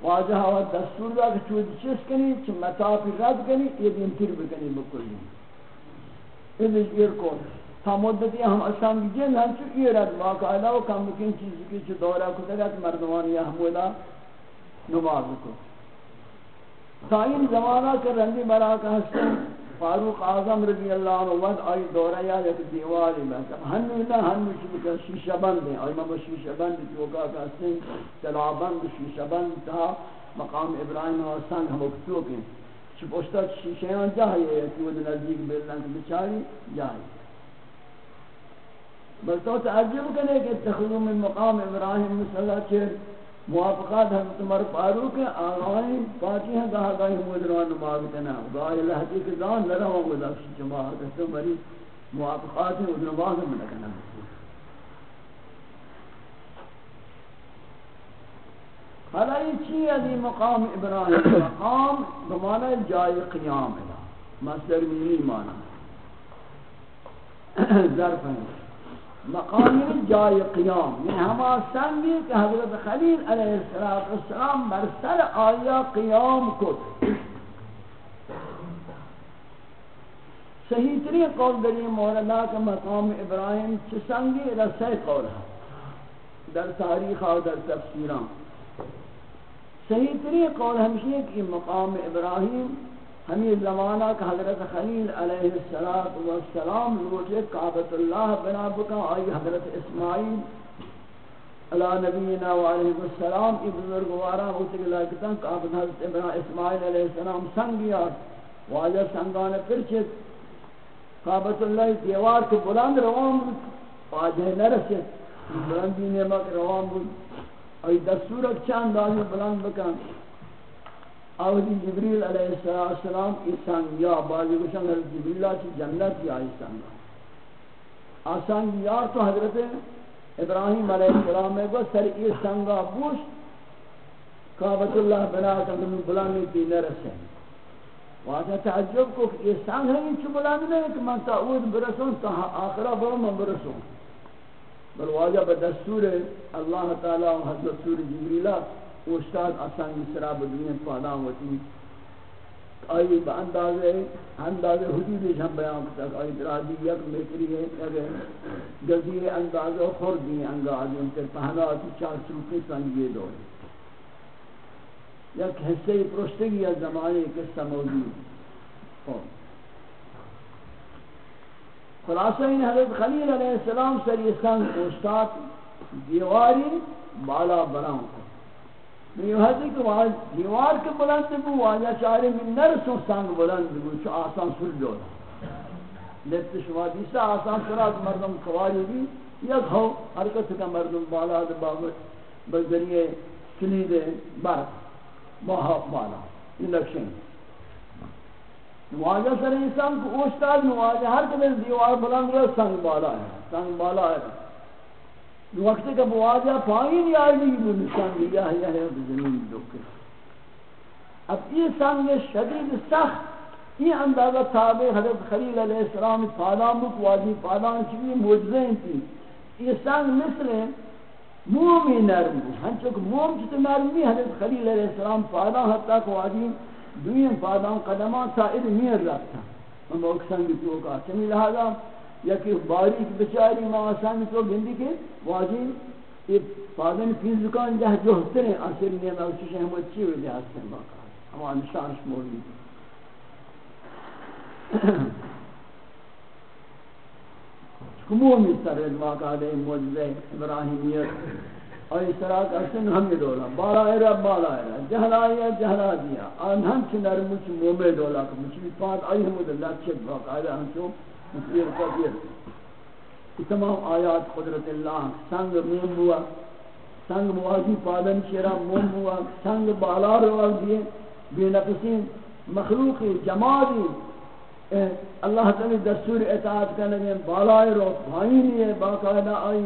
Speaker 1: واجہ و دستور دا کہ چود چیز کنی چھ مطافی رد کنی، یہ دین تیر بکنی بکلی۔ یہ دیر کون۔ تا مدتی ہم اسلام کی جن ہم چکی رد واقعہ و کم بکن چیزی کی چھ دورہ کتا گا مردمان مردمانی احمولا نماز کو۔ تائین زمانہ کے رنگی برا کا حسن فاروق اعظم رضی اللہ عنہ ود آئی دورہ یا ایک دیوالی میں ہنو نہ ہنو چکا شیشہ بند ہیں آئی مبا شیشہ بند چوکا کا حسن تلا بند، شیشہ بند تھا۔ مقام ابراہیم و سنگ ہم اکتوک ہیں چھ پوشتا شیشہ ہیں جاہیے کہ وہ نزدیک بیلن کے بچاری جاہیے بل تو تعجب کرنے کہ اتخذو من مقام ابراہیم صلی اللہ علیہ موافقات حضرت عمر فاروق آغائی پاکی ہیں کہا گئی ہم ادران نماز کنا گاہی لحظی کے دان لرہ ہوں گا دکشی جماعت ہے۔ مری موافقات ہیں ادران نماز ہم لکنا چی علی جی؟ مقام ابراہیم۔ مقام بمانا جائے قیام ہے۔ مصدر میلی مانا ظرف ہے مقام جائے قیام. یہ ہما سنگی کہ حضرت خلیل علیہ السلام بر سر آیا قیام کت صحیح ترین قول در یہ مولانا کہ مقام ابراہیم چسنگی رسے قول ہے. در تاریخ اور در تفسیران. صحیح ترین قول ہمشی ہے کہ مقام ابراہیم ہمیں زمانہ کہ حضرت خلیل علیہ السلام روچے کعبت اللہ بنا بکا، آئی حضرت اسماعیل علی نبینا و علیہ السلام ای بزرگوارا ہوتے کہ لائکتا کعبت حضرت اسماعیل علیہ السلام سنگیا واجہ سنگان پرچت کعبت اللہ دیوار کو بلند روان بود، واجہ نرسے بلندی نعمت روان بود۔ ای دستورت چند آنی بلند بکن آوری جبریل علیہ السلام ایسان یا بازی کشن حضرت جبریل چی جنت یا ایسان آسان یار تو حضرت ابراہیم علیہ السلام میں گو سر ایسان گا بوش کعبت اللہ بنا کن بلندی تی نرسے واجہ تعجب کو کہ احسان ہے، یہ بلند نہیں، کہ من تعود برسوں تا آخرہ برو من برسوں۔ بل واجہ بدستور اللہ تعالی و حضرت سور جبریلہ اوشتاد آسان مصرہ بدوین پادا ہوتی۔ آئی با اندازے اندازے حدودش ہم بیان کرتا آئی درازی یک میتری ہے، اگر گزیر اندازے خوردی انگا آدم تر پہناتی چار چوکی سنگی دوری یک حصے پرشتگی از زمانے قصہ موجود۔ خب۔ خلاصہ این حضرت خلیل علیہ السلام سر یہ سنگ اوشتات دیواری بالا براؤں کو۔ یہ حضرت کہ دیوار کے بلند بو واجہ چارے من نرسوں سنگ بلند بو چو آسان سر جولا لیت شما دیسا آسان سرات مردم کواری بھی یک ہو حرکت کا مردم بالا بابت بذریعے کلید برق ماہ بالا. یہ لکشن. نواجہ سر انسان کو اوشتاد نواجہ ہر قدر دیوار بلند رہا سنگ بالا ہے. سنگ بالا ہے. وقت کا مواجہ پائین یا آئی نہیں نشان دیا ہے یا زمین دکھ اب یہ سنگ شدید سخت یہ اندازہ تابع حضرت خلیل علیہ السلام پادام بک واجی پادام چکی موجزیں تھی یہ سنگ مصر ہے مومی نرم بود. ہنچوک موم چیت نرمی، حضرت خلیل علیہ السلام پادا حتی کو آدیم دویم پادان قدمان سائر میر رکھتا ہم وہ اکسنگی تو کا چمی لہذا یکی باریک بچاری ماں سنگ تو گندی کے واجب یہ پادن پیز دکان جہ جو ہوتے ہیں اصل میں نیم اوچش ہم اچھی ہوئی دے ہستے ہیں باقا ہم نشانش مولی. کمومی سر واقع دے موجزے ابراہیمیت اور اس طرح کا سن ہم یہ دولا. بالا ہے رب بالا ہے جہلا ہے جہلا دیا آن ہم چنر مچ مومے دولا کو مچ بھی پات آئی ہم اللہ چک واقع دے ہم چو مصیر قدیر تمام آیات قدرت اللہ، سنگ میم ہوا، سنگ موازی پادن شیرہ موم ہوا، سنگ بالا روا دیے۔ بے نقصین مخلوق جمادی اللہ تعالی دستور اطاعت کرنے میں بالائے رو، بھائی نہیں ہے، باقاعدہ آئی۔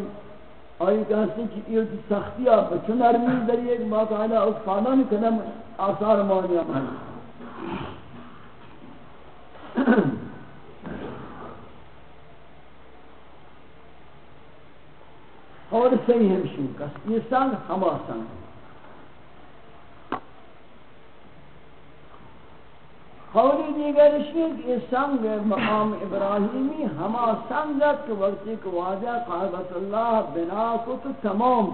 Speaker 1: آئی کہتے ہیں کہ یہ سختیاں بچن ارمی ذریعے باقاعدہ اس فادان قدم آثار مانیا مانی اور صحیح ہمشن کس یہ سنگ ہما سنگ قولی دیگر شید یہ سنگ مقام ابراہیمی ہما سنگت کہ وقتی کہ واجہ قابط اللہ بنا کو تو تمام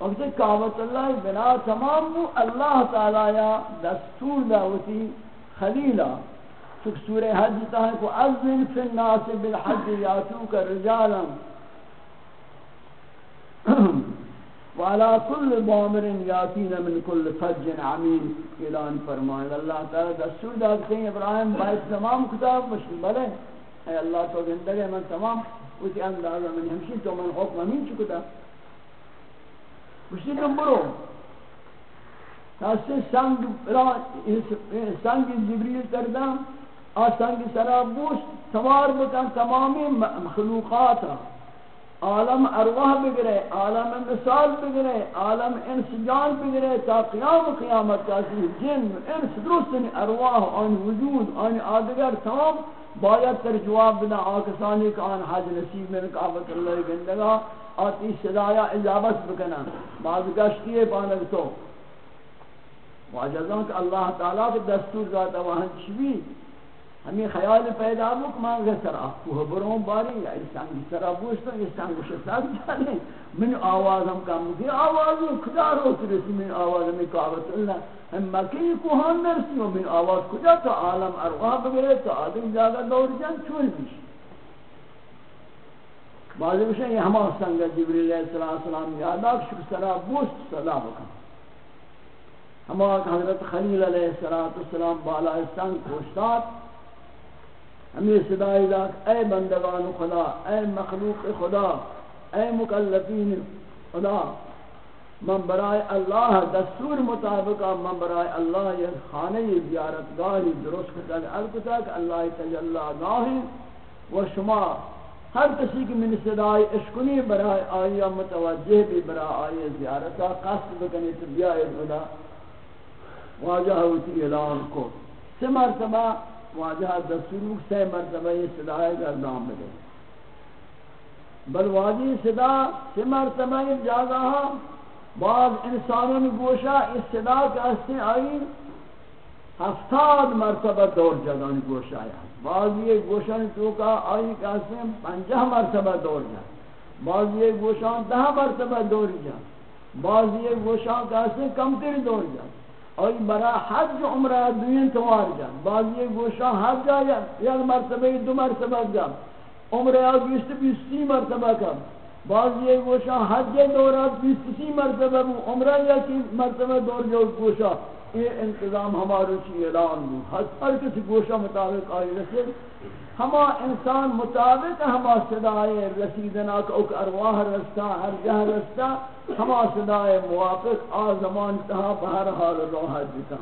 Speaker 1: وقتی قابط اللہ بنا تمام ہو اللہ تعالی دستور دعوتی خلیلہ چک سورہ حج تا ہے کو اذن فی الناس بالحج یاتو کا رجالا. وعلى كل ضامر ياتين من كل فج عميل اعلان فرمائے اللہ تعالی دستور دادتے ہیں ابراہیم بھائی تمام کتاب مشکل بلے. اے اللہ تو زندگی من تمام اسی اندازہ من ہمشی تو من حکم امین چکتا. مشکل تم برو تاسے سنگ سنگ جبریل کردم. آ سنگ سرا بوش سوار بکن تمامی مخلوقات عالم ارواح بگرے، عالم مثال بگرے، عالم انسجان بگرے تا قیام قیامت کاسی جن، انس درستن یعنی ارواح، آن وجود، آن آدگر تمام باید تر جواب بنا آکسانی کا آن حج نصیب میں کعبت اللہ گندگا، آتی صدایا اجابت بکنا بعض گشتی ہے پانک تو۔ واجزان کہ اللہ تعالیٰ کے دستور ذات وہاں چوی۔ ہمیں خیال پیدا ہو کہ ماں گھر سر آفو باری، یا انسان سر آبوشتا انسان کو شتاک جانے۔ من آواز ہم کام کی، آواز کجا رو ترسی من آواز ہمیں کعبت اللہ۔ ہم مکی کوہان نرسی و من آواز کجا تو عالم ارواح بگرے، تو آدم جاگا دور جان چون بیش بعضی بشن یہ ہما سنگا جبریل علیہ السلام یادا شکر سر آبوشت صدا بکن۔ ہما حضرت خلیل علیہ السلام بالا استان کوشتات ہمیں صدای لاک اے بندگان خدا، اے مخلوق خدا، اے مکلفین خدا، من برائے اللہ دستور مطابق، من برائے اللہ یہ خانہ زیارت گاہی درست کتاک ارکتاک اللہ تجلہ گاہی و شما ہر کسی کی من صدای اشکنی برائے آئیہ متوجہ بھی برائے آئیہ زیارتا قصد بکنی تبیائی خدا واجہ ہوتی اعلان کو۔ سے مرتبہ واجہ دستور سے مرتبہ یہ صدای گردان بلے بل واجی صدا سے مرتبہ یہ جاگا بعض انسانوں نے گوشا اس صدا کے اسے آئی؟ ہفتاد مرتبہ دور جگان گوشا آیا بعض یہ گوشا نے تو کا آئی کہ اسے پنجہ مرتبہ دور جا۔ بعض یہ گوشا دہ مرتبہ دور جا۔ بعض یہ گوشا کہ اسے کم تر دور جا۔ اور برا حج عمرہ دوین توار جا بعضی گوشاں حج جا یا مرتبہ، دو مرتبہ جا عمرہ بیست بیستی مرتبہ کا بعضی گوشاں حج دورہ بیست، سی مرتبہ، عمرہ یا کی مرتبہ دور جو گوشاں یہ انتظام ہمارے چی اعلان بو ہر کسی گوشا مطابق آئی رسے ہما انسان مطابق ہما صدای رسیدنا کہ اوک ارواح رستا ہر جہ رستا ہما صدای موافق آزمان تہا بہر حال روح جتا۔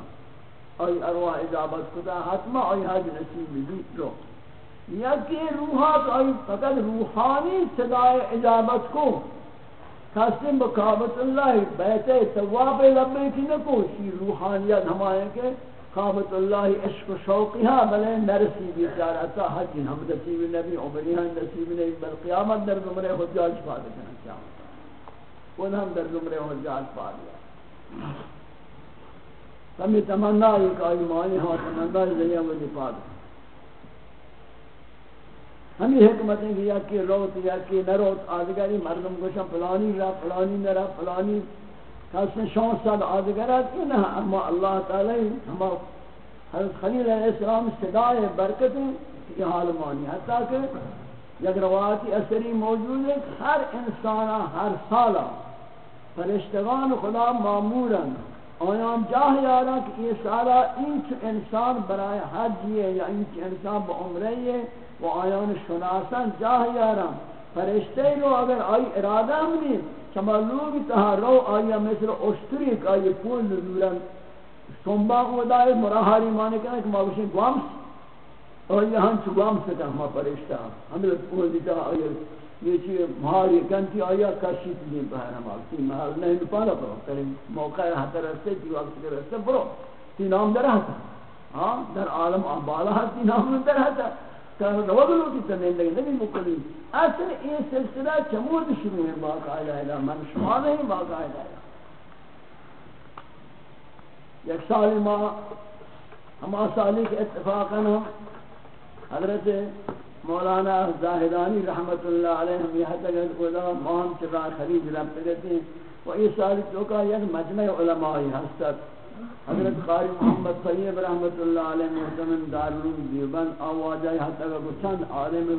Speaker 1: آئی ارواح اجابت کتا، حتما آئی حج نصیب بیت رو۔ یا کہ روحات آئی، فقط روحانی صدای اجابت کو۔ قسم بکابت اللہ بیت تواب لبے کی نکو، شی روحانیت ہمائے کہ قابط اللہ عشق و شوقی ہاں بلے نرسی بیچارہ تا حجین ہم نصیب نبی، عمری ہاں نصیب نبی، بل قیامت در زمرے حجاج پا دیکھنا قیامت وہ ہم در زمرے حجاج پا دیا ہمیں تمنا ایک آئی مانی ہاں تمنا زیاں وجہ پا دیا ہمیں حکمت ہیں کہ یا کہ روت، یا کہ نروت آدھگاری مردم گوشا پلانی را پلانی نرا پلانی کسی شان سال آدگرات کی نہ؟ اما اللہ تعالی ہم حضرت خلیل علیہ السلام صدای برکت یہ حال مانی۔ حتیٰ کہ یک روایتی اثری موجود ہے، ہر انسان ہر سالہ فرشتگان خدا معمولاً آیان جاہ یارا کہ یہ سالہ انچ انسان برای حج ہے یا انچ انسان با عمرہ ہے و آیان شناسان جاہ یارا فرشتے لو اگر آئی ارادہ منی شما لوگ تہا رو آیا مثل اشتری کا یہ پول نزولن سنبا کو دائے مراحاری مانے کہنا کہ ما بشین گوامس. اور یہ ہنچ گوامس کا ہما پرشتہ ہمیں پول دیتا آیا یہ چیئے مہاری کنتی آیا کشی تجھیں بہر ہم آگتی محل نہیں نپالا پرو کریں موقع حتی رستے تی وقت کے رستے برو. تی نام در ہتا ہاں در عالم بالا ہتی نام در ہتا کار روگلو کی زندگی نہیں مکلی اصل یہ سلسلہ چمود شروع ہے باقاعدہ ہے من شما نہیں باقاعدہ ہے یک سال ما ہما سالی کے اتفاقا ہم حضرت مولانا زاہدانی رحمت اللہ علیہ ہم یہاں تک خدا مہم چرا خرید رب تگتے ہیں۔ و یہ سالی چوکا یک مجمع علماء ہستت۔ حضرت قاری محمد طیب رحمت اللہ علیہ محتمن دارالعلوم دیوبند آوازہ حتی کہ چند عالم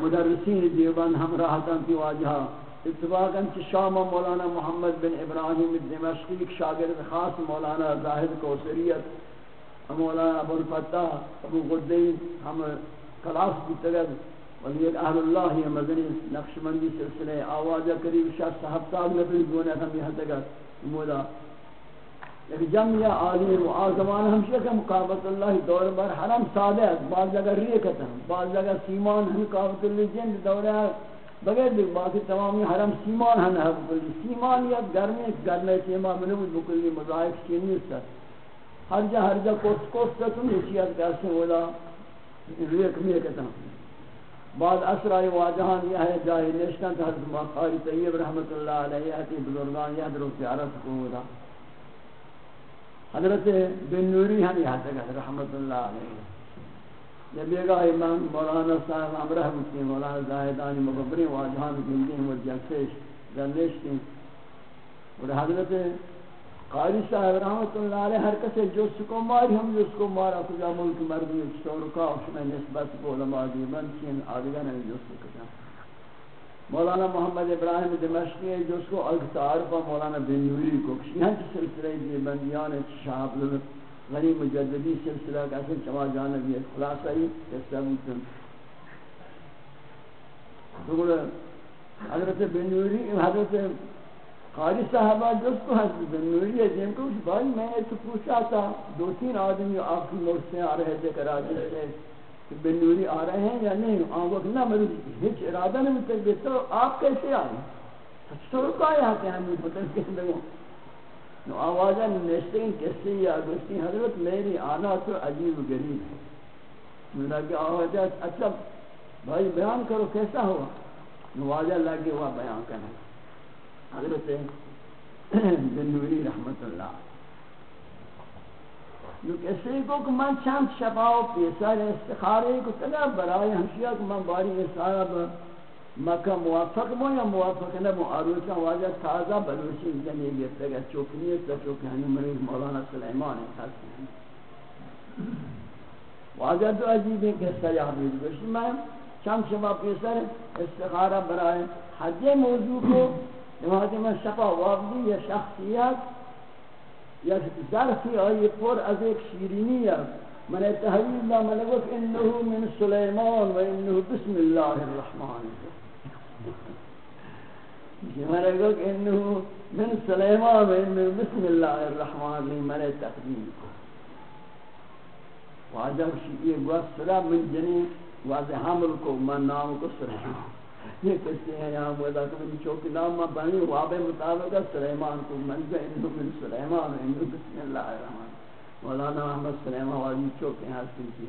Speaker 1: مدرسین دیوبند ہم راہتاں کی واجہا اتفاقاً کہ شام مولانا محمد بن ابراہیم دمشقی ایک شاگرد خاص مولانا زاہد کوسریت مولانا ابو الفتح ابو غدی ہم کلاس کی طرف ولی اہل اللہ یہ مدنی نقشمندی سلسلے آوازہ قریب شاہ صاحب صاحب نبی گونے ہم یہاں تک مولا یک جمعی عالی و آزمان ہمشہ کہ مقابط اللہ دور بر حرم سادہ ہے، بعض جگہ ریکتا ہے بعض جگہ سیمان ہم مقابط اللہ جن دور ہے۔ بغیر دیکھ، باقی تمامی حرم سیمان ہن ہے بکلی سیمان یا گرمی گرمی چیما منو بکلی مضائق چین نیست ہر جا ہر جا کوس کوس تا تم حسیت کیسے ہولا ریک میں کہتا بعد اسرائی واجہان یہ ہے جاہی نشتن تا حضرت مقاری طیب رحمت اللہ علیہ، حتی بزرگان، یہ درو زیارت کو ہوتا حضرت بن نوری ہم یہاں تک حضرت رحمت اللہ علیہ۔ جب یہ گاہ امام مولانا صاحب امرہ بکتی مولانا زاہدانی مقبری واجہان گلدی ہیں جلسیش جلسیش اور حضرت قاری صاحب رحمت اللہ علیہ ہر کسے جس کو ماری ہم جس کو مارا کجا ملک مردی شورکا اس میں نسبت کو علماء دیبن چین آدھگان ہے جس کو کجا مولانا محمد ابراہیم دمشقی ہے جس کو الگتعارفہ مولانا بن نوری کو کشی ہنچ سلسلہ دیبندیان شہاب غنی مجددی سلسلہ کا اصل چما جانبی ہے خلاصہ ہی قصہ بودتن دور حضرت بن نوری، حضرت قاری صاحبہ جس کو حضرت بن نوری ہے، جن کو بھائی میں نے تو پوچھا تھا، دو تین آدمی آپ کی موت سے آ رہے تھے کراچی سے بن نوری آ رہے ہیں یا نہیں؟ آن وقت نہ میری ہیچ ارادہ نہیں متر تو آپ کیسے آئے؟ سچ تو رکا کہ ہمیں پتہ کہنے لگوں نو آوازہ نشتے ہیں کسی یا گوشتی حضرت میری آنا تو عجیب غریب ہے۔ میں نے کہا آوازہ اچھا بھائی بیان کرو، کیسا ہوا؟ نو لگے ہوا بیان کرنا۔ حضرت بنوری رحمت اللہ۔ نو کسی کو کہ من چند شباو پیسر استخارے کو تگا برای ہمشیہ کہ من باری صاحب مکہ موافق مو یا موافق نہ مو آروچا واجہ تازہ بلوچی جنی گفتے گا چوکنی ہے تا چوکنی مریض مولانا سلیمان ہے خاصی واجہ تو عجیب ہے کہ سیاح بیج گوشتی میں چند شما پیسر استخارہ برائے حج موضوع کو امادی میں شفا وابدی یا شخصیت یا ظرفی آئی پر از ایک شیرینی ہے من تحویل اللہ من گفت انہو من سلیمان و انہو بسم اللہ الرحمن. الرحیم ہمارا گو انہو من سلیمان و انہو بسم اللہ الرحمن. الرحیم مرے تقدیم کو واجہ شیئی گوست سلا من جنی واضح حمل کو من نام کو سلیمان یہ کسی ہے یہاں مولا کہ من چوک نام میں بنی وابے مطابق سلیمان کو من جو انہو من سلیمان و انہو بسم اللہ الرحمن۔ مولانا محمد سلیمان واجی چوک ہیں۔ حسن کی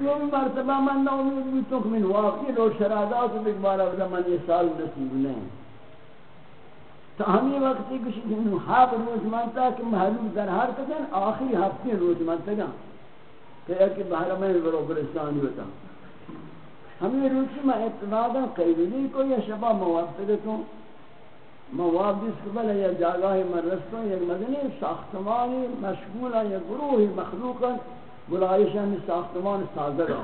Speaker 1: دومی مرتبہ من نا امید بودتوں کہ من واقعی لو شرادات بک بارا وزا من یہ سال نصیب نہیں۔ تا ہمیں وقتی کچھ دن حاب روز منتا کہ محلوب در ہر کتن آخری ہفتے روز منتا کہ ایک بحرمین برو برستانی ہوتا۔ ہوں ہمیں روچی میں اتنادا قیدلی کو یا شبہ موافقتوں موابدیس قبل یا جاگاہ مرستوں یا مدنی ساختمانی مشغولا یا گروہ مخلوقا گلائش ہمیں ساختمان سازگا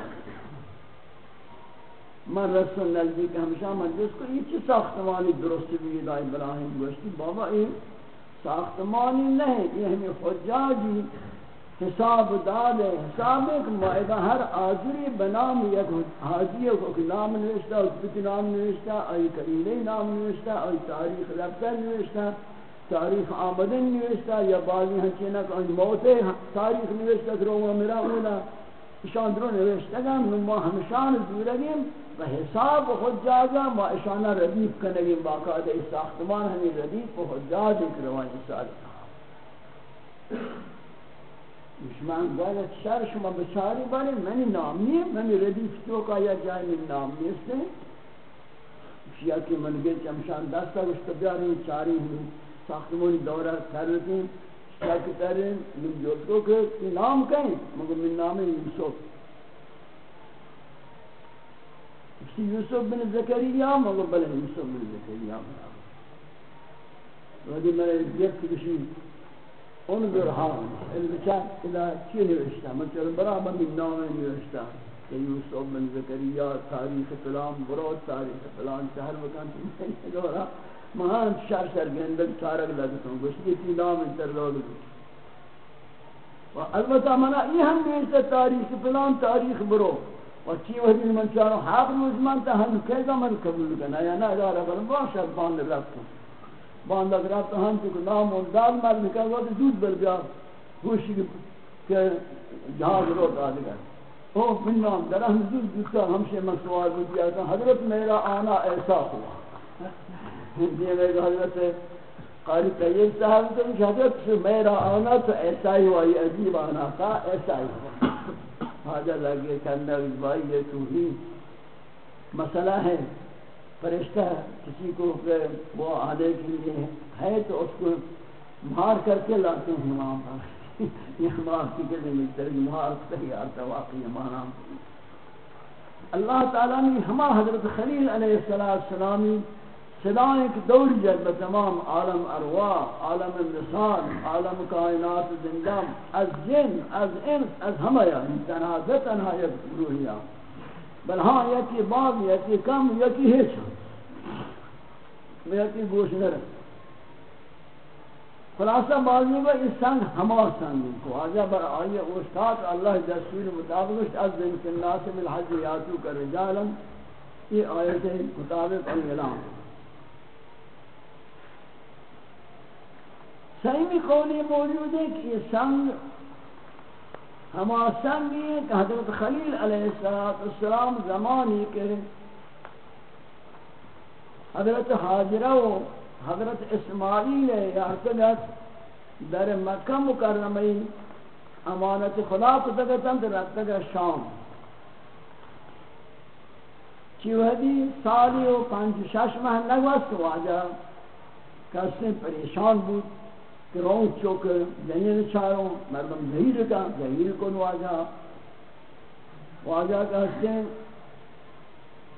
Speaker 1: من رسول نزدیک ہمیشہ مجلس کو یہ چی ساختمانی درست بھی دائی براہیم گوشتی۔ بابا، یہ ساختمانی نہیں، یہ ہمیں حجاجی حساب داد ہے حساب ایک معاہدہ ہر آزری بنام یک حاجی کو کہ نام نوشتا اس پتی نام نوشتا آئی قبیلے نام نوشتا آئی تاریخ رفتہ نوشتا تاریخ آمدن نوشتا یا بعضی ہنچینا کہ ان موت تاریخ نوشتا کہ روما میرا اولا. اشان درو نوشتا گا ما ہمشان زورگیم و حساب خود جاگا ما اشانا ردیف کنگیم باقاعدہ اس ساختمان، ہمیں ردیف و حجاج ایک روانی سالتا مشمان گویا شر شما بچاری باری منی نام نیه منی ردیف تو کا یا جای من نام نیسته شیعه که من گه چمشان دستا گشتا بیاری چاری ہوں ساختمانی دورہ کردیم. شک کریں من جوت کو کہ نام کہیں مگر من نام یوسف؟ اسی یوسف بن زکریہ مگر بلے یوسف بن زکریہ ودی میں گفت کشی انظر ها البچا الى چی نوشتا من چرا برابر من نام نوشتا کہ یوسف بن زکریہ تاریخ فلان برو تاریخ فلان شہر مکان تھی دورا مہان شر شر گندگ چارک لگتوں گوشتی کی نام انتر لوگ و البتہ منا یہ ہم نیستا تاریخ فلان تاریخ برو و چی وحدی من چارو حق روز من تا ہم کیسا من قبول کرنا یا نا دارا برم باشد باند رفتوں باند رفت ہم تو نام و داد مرد نکل وقت زود بل گیا ہوشی کہ جہاز رو داد گئے او من نام، در ہم جو جوتا ہم سے مسوال بھی دیا تھا، حضرت میرا آنا ایسا ہوا۔ یہ میرے حضرت قاری طیب صاحب تو کہ حضرت میرا آنا تو ایسا ہی ہوا، یہ عجیب آنا تھا، ایسا ہی ہوا۔ حاجہ لگے کہنا بھائی یہ تو ہی مسئلہ ہے۔ فرشتہ کسی کو وہ آنے کے لیے ہے تو اس کو مار کر کے لاتے ہیں وہاں پر۔ یہ مار کی کہنے میں تری مار تیار تھا واقعی مانا اللہ تعالیٰ نے ہما حضرت خلیل علیہ السلام صدائیں کہ دور جد تمام عالم ارواح، عالم النسان، عالم کائنات زندم از جن، از انس، از ہمہ یعنی تنہا ذتنہا یک روحیہ۔ بل ہاں یکی باغ، یکی کم، یکی ہیچ یکی گوش نرم خلاصہ بازی میں اس سنگ ہما سنگ کو آجا بر آئیے استاد اللہ دستور مطابق از دن کے ناسب الحج یاتو کر رجالا یہ آیت مطابق اعلان صحیح قولی موجود ہے کہ یہ سنگ ہما سنگ یہ کہ حضرت خلیل علیہ السلام زمانی کے حضرت حاجرہ و حضرت اسماعیل یارتگت در مکہ مکرمی امانت خدا کو دگتن در رتگ شام۔ چیوہدی سالی و پانچ شش ماہ نگوست واجہ، کسی پریشان بود۔ کہ رون چوک جنین چاروں، مردم ظہیر کا، ظہیر کن واجہ واجہ کہتے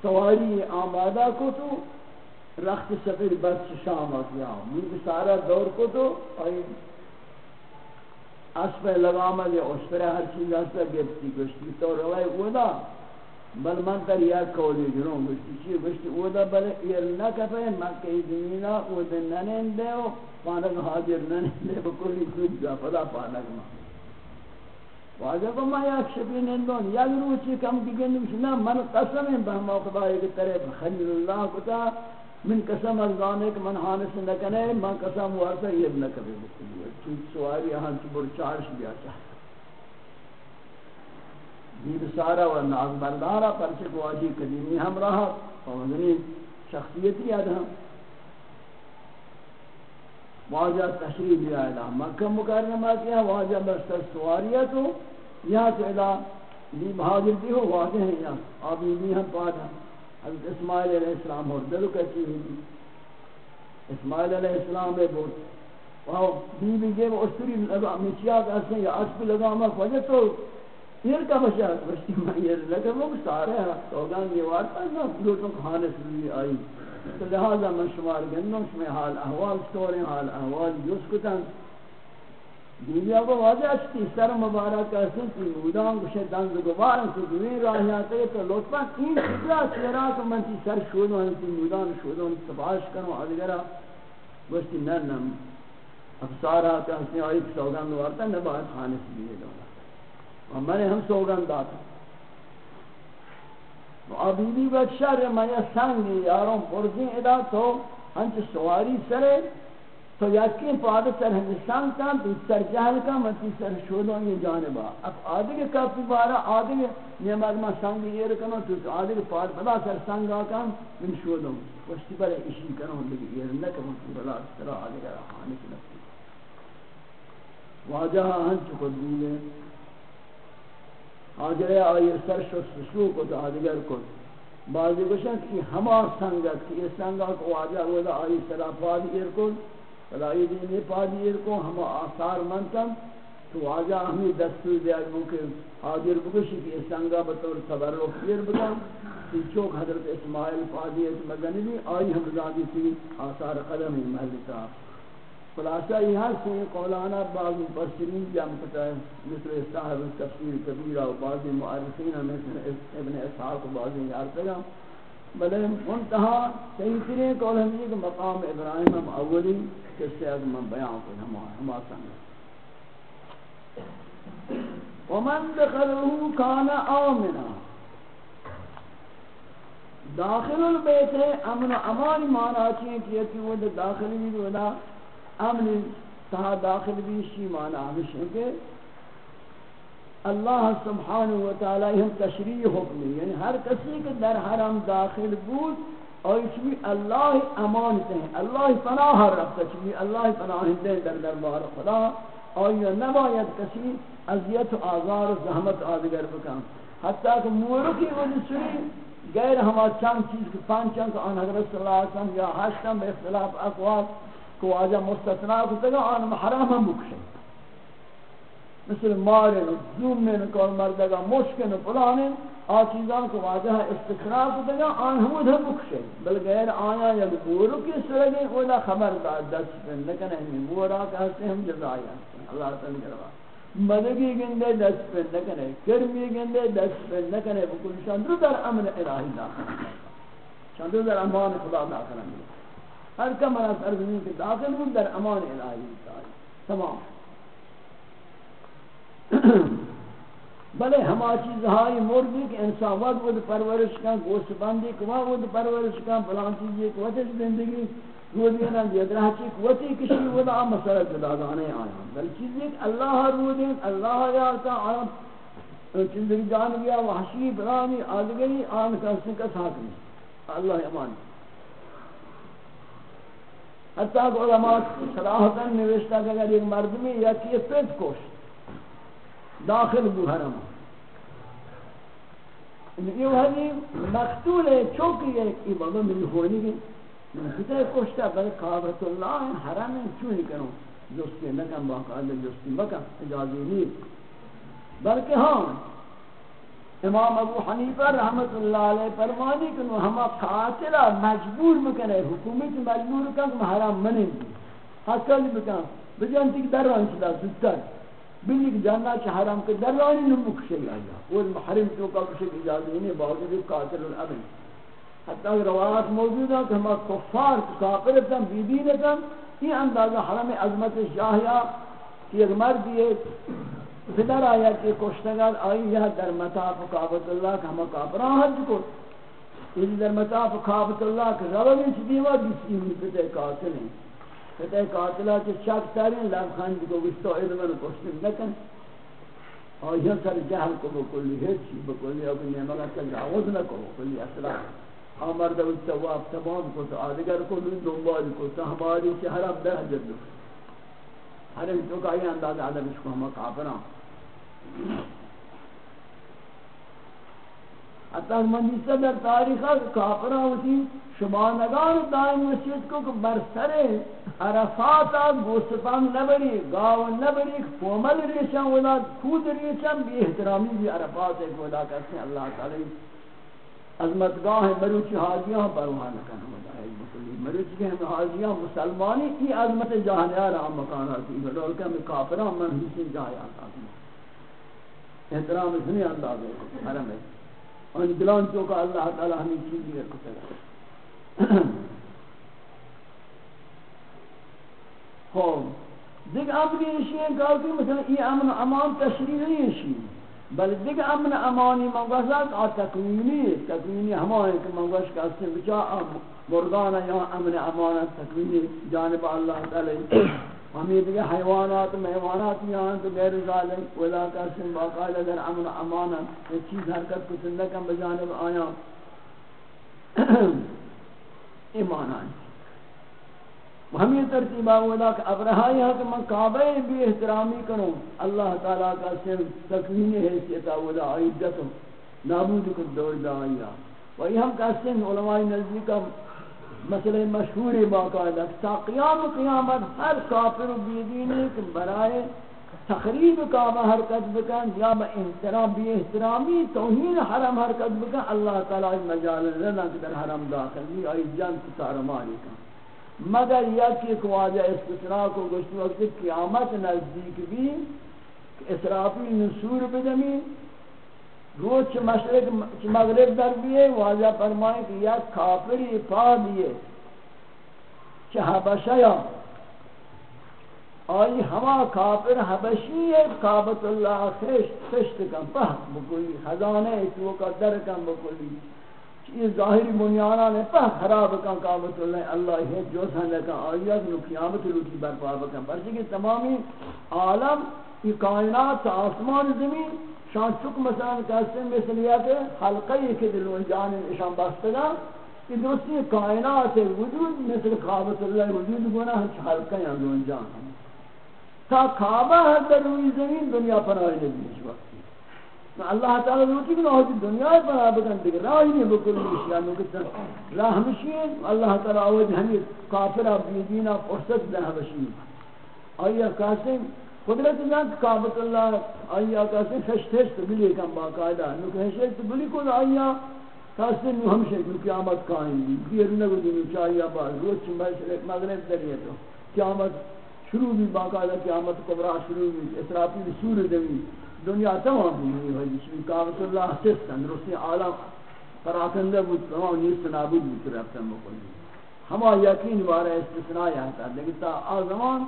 Speaker 1: سواری آمادہ کو تو، رخت سفیر بس شام آتیا من سارا دور کو تو آئی اس پہ لگاما دے، اس پر ہر چیز اس پہ گفتی گشتی تو روائی اودا بل من تر یک کولی جنون گشتی، چی گشتی اودا بل ایر نکفے مکی زمینہ اودا ننین دے و پانک حاضر ننین دے بکلی سود جا پدا پانک ما۔ واجہ کو میں یک شبین اندون یک روچی کم کی گندم شنا من قسم بہما خدای کی طرف خلیل اللہ کتا، من قسم از دانے کہ من حانس نہ کنے، من قسم واسطہ یہ نہ کبھی بکلی۔ چون سواری ہاں کی بر چارش بیا چاہ۔ دید سارا و ناز بردارا پرچے کو آجی قدیمی ہم رہا فوزنی شخصیتی ادھا واجہ تشریح بیا الہ مکہ مکرمہ کیا واجہ بستر سواریتو یہاں تو الہ لی بہادر بھی ہو، واجہ ہیں یہاں آبی بھی ہم پادا حضرت اسماعیل علیہ السلام اور دلو کہتی ہوئی اسماعیل علیہ السلام ہے بہت وہاں بی بی گئے وہ اسطوری لگا مچیات ایسے یا عشق لگا ہمیں وجہ تو یہ کا بشا بشتی میں یہ لگا وہ سارے ہیں سوگان یہ وارتا ہے، نا، لوٹوں کھانے سے بھی آئی۔ تو لہذا من شمار گندوں شمیں حال احوال سٹوریں حال احوال جس کتن. دنیا کو واضح اچھتی سر مبارک کہتے ہیں مودان گوشے دنز گوارن تو دوین راہی آتے ہیں تو لطفا این چیزا چیرا کہ من تی سر شودو ہن تی مودان شودو ہن سباش کروں آدھگرہ گوشتی نر نم افسارا کہتے ہیں آئی سوگان دوارتا نباید خانے سے دیئے دولا اور میں نے ہم سوگان داتا و آبیدی وقت شر میں سنگی یاروں پرزین ادا تو ہنچ سواری سرے تو یقین پادر سر ہندوستان کا تو سر جہل کا متی سر شودوں یہ جانبا اب آدھے کے کافی بارا آدھے کے نعمت ما سنگ یہ رکنو تو آدھے کے پاد بلا سر سنگ آکا من شودوں وشتی پر اشی کروں لیکن یہ نکم بلا سر آدھے کا رہانے کی نفسی واجہ ہنچ کو دیلے آجرے آئیے سر شد سشو کو تو آدھگر کو بعضی کشن کہ ہما سنگت کہ یہ سنگا کو واجہ ہوتا آئی سرا پاد ایر کو فلائی دینی پادیر کو ہم آثار منتم تو آجا ہمیں دستور دیا گو کہ حاضر بکشی کہ اس سنگا بطور تبرک پیر بکن۔ کہ چوک حضرت اسماعیل پادیت مدنی آئی ہم رضادی تھی آثار قدم ہی محلتا خلاصہ یہاں سے قولانا بعض مفسرین جمع کتا ہے مثل صاحب تفسیر کبیرہ و بعض معرفین مثل ابن اسحاق و بعض یارتگا بلے منتہا صحیح ترین قول ہمیں کہ مقام ابراہیم ہم اولی کس سے از من بیان کو ہم ہم آسان ومن دخلہ کان آمنا۔ داخل البیت ہے، امن و امان مانا چیئے کہ یکی وہ داخل بھی امن تہا داخل بھی شی مانا ہمشہ کہ اللہ سبحانہ و تعالی ہم تشریح حکمی یعنی ہر کسی کے در حرم داخل بود اور اس میں اللہ امانت ہیں، اللہ پناہ رفت چلی اللہ پناہ دیں در دربار خدا اور یہ نباید کسی اذیت و آزار و زحمت آدگر بکن۔ حتیٰ کہ مورکی وجہ سنی غیر ہما چند چیز کے پانچ چند آن حضرت صلی اللہ علیہ وسلم یا حشتم اختلاف اقوال کو آجا مستثناء کو تگا آن محرام ہم بکشیں مثل مارن و زومن کول مردگا مشکن و پلانن آ چیزان کو واجہ استخراف دگا آن ہمود ہم بکشے۔ بل غیر آیا یا بورو کی سرگے اولا خبر دار دست پن لیکن ہمیں بورا کہتے ہم جزایا اللہ تعالی کروا مدگی گندے دست پن نکنے کرمی گندے دست پن نکنے بکل شاندرو در امن الہی داخل شاندرو در امان خدا داخل ہر کم از ارزمین کے داخل بود در امان الہی تعالی۔ تمام۔ بلے ہما چیز ہائی مردی کہ انسان وقت ود پرورش کا گوشت بندی کما ود پرورش کا بلان چیزی قوتش زندگی۔ رودینا دید رہ چی قوتی کشی ودا مسئلہ جدا دانے آیا بل چیزی کہ اللہ رودین اللہ یارتا آیا چندری جان گیا، وحشی برانی آدگری، آن کا سنکس حاکم۔ اللہ امان۔ حتیٰ علماء صلاحتا نوشتا کہ اگر ایک مردمی یا کی پیت کوشت داخل بو حرم یہ وہی مقتول ہے چوکی ہے کہ بابا من ہونی گی کتے کشتا بل کعبت اللہ حرم چون ہی کروں جستی نکم باقاعدہ جستی مکم اجازی نہیں بلکہ ہاں امام ابو حنیفہ رحمت اللہ علیہ فرمانی کہ ہما قاتلہ مجبور مکنے، حکومت مجبور کن کہ حرام منیں گی بکن بجانتی کہ در رانچلا زدتر۔ بلی کہ جاننا چھ حرام کے درانی نمک شئی آیا وہ محرم تو کا کچھ اجازت نہیں باوجود قاتل الابن حتی روایات موجود ہیں کہ ہم کفار، کافر تھا بی دین تھا یہ اندازہ حرم عظمت شاہیا کہ ایک مرد یہ پدر آیا کہ کشتگار آئی یہ در مطاف کعبت اللہ کہ ہم کافران حج کو یہ یعنی در مطاف کعبت اللہ کہ روانی چھ دیوا بیسی ہوئی پتہ قاتل ہیں۔ کہتے قاتلہ کے شک تارین لب خاند جی کو گشتو علم رو کشتن نکن آیا سر جہل کو بکلی ہیچی بکلی اب نیمگا تجاوز نکو بکلی اصلا آمر دو تواب تمام کو تو آدگر کو دن دنبال کو تو ہماری سے حرم در حجر دو حرم تو کئی انداز عدم اس کو ہم کافران حتی من دیستا در تاریخہ کافران ہوتی شمانگان دائم مسجد کو برسر عرفاتا گوسفان نبری گاو نبری فومل ریچن ولا کود ریچن بی احترامی بھی عرفات ایک ولا کرتے ہیں۔ اللہ تعالی عظمتگاہ مروچی حاجیاں پروہاں کن ولا مروچی کے ہم حاجیاں مسلمانی کی عظمت جہانیاں رہا مکاناتی بدول کہ ہمیں کافران من حسن جایا آتا احترام اس نہیں اندازے حرم ہے۔ ان دلان چوکا اللہ تعالی ہمیں چیز چیزی رکھتا ہے۔ خوب دیکھ امن ایشی ہیں کہ مثلا یہ امن امان تشریح نہیں ایشی بل دیکھ، امن امانی منگوشت آ تکوینی تکوینی ہمائیں کہ منگوش کا اس سے بچا مردانا یا امن امانت تکوینی جانب اللہ تعالی۔ ہمیں دیکھ حیوانات محیوانات یہاں تو غیر ظالم، ولا کا سن باقاعدہ در امن امانت یہ چیز حرکت کو سندکم بجانب آیا۔ ایمان آئی ہم یہ ترتیبہ ہوتا کہ اب رہا یہاں کہ میں کعبہ بھی احترامی کروں۔ اللہ تعالیٰ کا سر تکوین حیثیتا ہوتا عیدت نابود کو دور دا آیا وہی ہم کہتے ہیں، علماء نزدیک مسئلہ مشہور باقاعدہ تا قیام قیامت ہر کافر و بیدینی کہ برائے تقریب کعبہ حرکت بکن، یا با احترام، بی احترامی توہین حرم حرکت بکن، اللہ تعالی مجال لنا کہ در حرم داخل بھی آئی جن ستار مالی کن۔ مگر یکی کو آجا استثناء کو گشت وقت قیامت نزدیک بھی، اسرافی نسور بدمی روز چھ مشرق مغرب در بیئے واجہ فرمائیں کہ یک کافری پا دیئے چھ حبشہ آئی ہما کافر حبشی ہے کعبت اللہ خشت خشت کن پہت بکلی، خزانے تو کا در کن بکلی۔ یہ ظاہری بنیانا نے پہت خراب کن کعبت اللہ اللہ ہے، جو سن لکن آئیت نو قیامت روٹی برپا بکن پرچہ کہ تمامی عالم، یہ کائنات، آسمان، زمین شان چک مثلا کہتے ہیں مثلیت حلقی کے دلون جان اشان بستگا کہ درستی کائنات وجود مثل خوابت اللہ وجود گونا ہم حلقی ہیں دلون جان تا کعبہ ہے در روی زمین، دنیا پناہی نبی اس وقت اللہ تعالی روٹی کہ نوحی دنیا پناہ بکن دیکھ راہی نہیں بکل مشیہ نکتا یعنی راہ مشین اللہ تعالی آوید ہمیں کافرہ بیدینہ فرصت دہ بشین. آئیہ قاسم قدرت جان کعبت اللہ آئیہ قاسم خشت ہشت بلی کم باقاعدہ۔ نکہ ہشت بلی کن آئیہ قاسم نو ہمشہ قیامت قائم دی دیر نگو دنو چاہیہ بار روچ مغرب دریئے تو۔ قیامت شروع بھی باقاعدہ، قیامت کبرا شروع بھی۔ اسرافیل سور دوی۔ دنیا تمام بھی ہوئی۔ بھائی شروع کعبت اللہ حسس تندرستی عالم۔ پراکندہ بود، تمام نیست نابود بود رفتن بکنی ہما یقین بارہ استثناء یہاں لیکن تا آزمان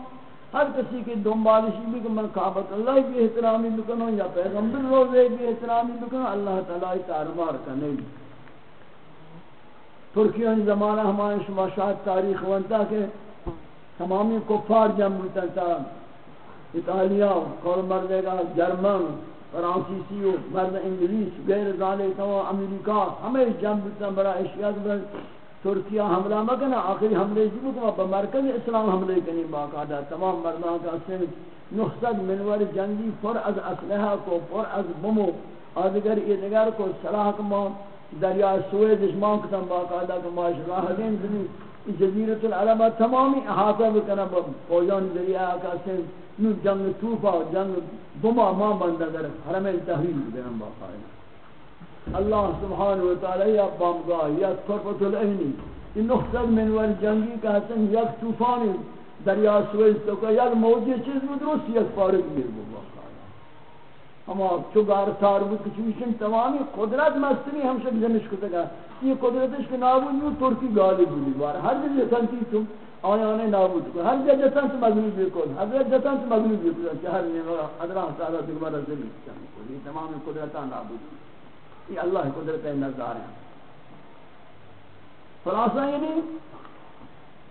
Speaker 1: ہر کسی کے دنبالشی بھی کہ میں کعبت اللہ بھی احترامی بکنوں یا پیغمبر روزے بھی احترامی بکنوں اللہ تعالی تارمار کا نہیں۔ ترکیان زمانہ ہمارے شما شاید تاریخ ونتا کہ تمامی کفار جمع بودن تا ایتالیا کول مرد گا؟ جرمن فرانسیسی و مرد انگلیس، غیر ذالک تو امریکہ ہمیں جمع بودن برا اشیاء۔ بر ترکیہ حملہ مکنا آخری حملے جی جبکہ بمرکز اسلام حملے کنی باقاعدہ تمام مردان کا سن نخصد منور جنگی پر از اسلحہ کو، پر از بمو آدگر یہ کو صلاح کما، دریا سوئد اشمان کتن باقاعدہ کما راہ دین دنی، جزیرت العرب تمامی احاطہ بکنا فوجان ذریعہ آقا سے نو جنگ توفا، جنگ بما ما بندہ در حرم تحویل بینم باقاعدہ اللہ سبحانہ وتعالی یا بامگاہ یا طرفت العینی این نقصد منور جنگی کا حسن یک توفانی دریا سویز تو کہ یک موجی چیز بود، درست یک فارغ میر بود اما چگار تار بود کچوشن تمامی قدرت مستنی ہم شب جنش کو تکا یہ قدرتش کے نابود یوں ترکی گالی بولی بار. ہر جگہ جتن تھی تم آیانے نابود کو ہر جگہ جتن سے مغلوب بکن. ہر جگہ جتن سے مغلوب بکن. چہر نیمہ ادرہ سالہ دکبر زمین چاہیے یہ تمامی قدرتان نابود یہ اللہ قدرت نظار ہیں خلاصہ یہ یعنی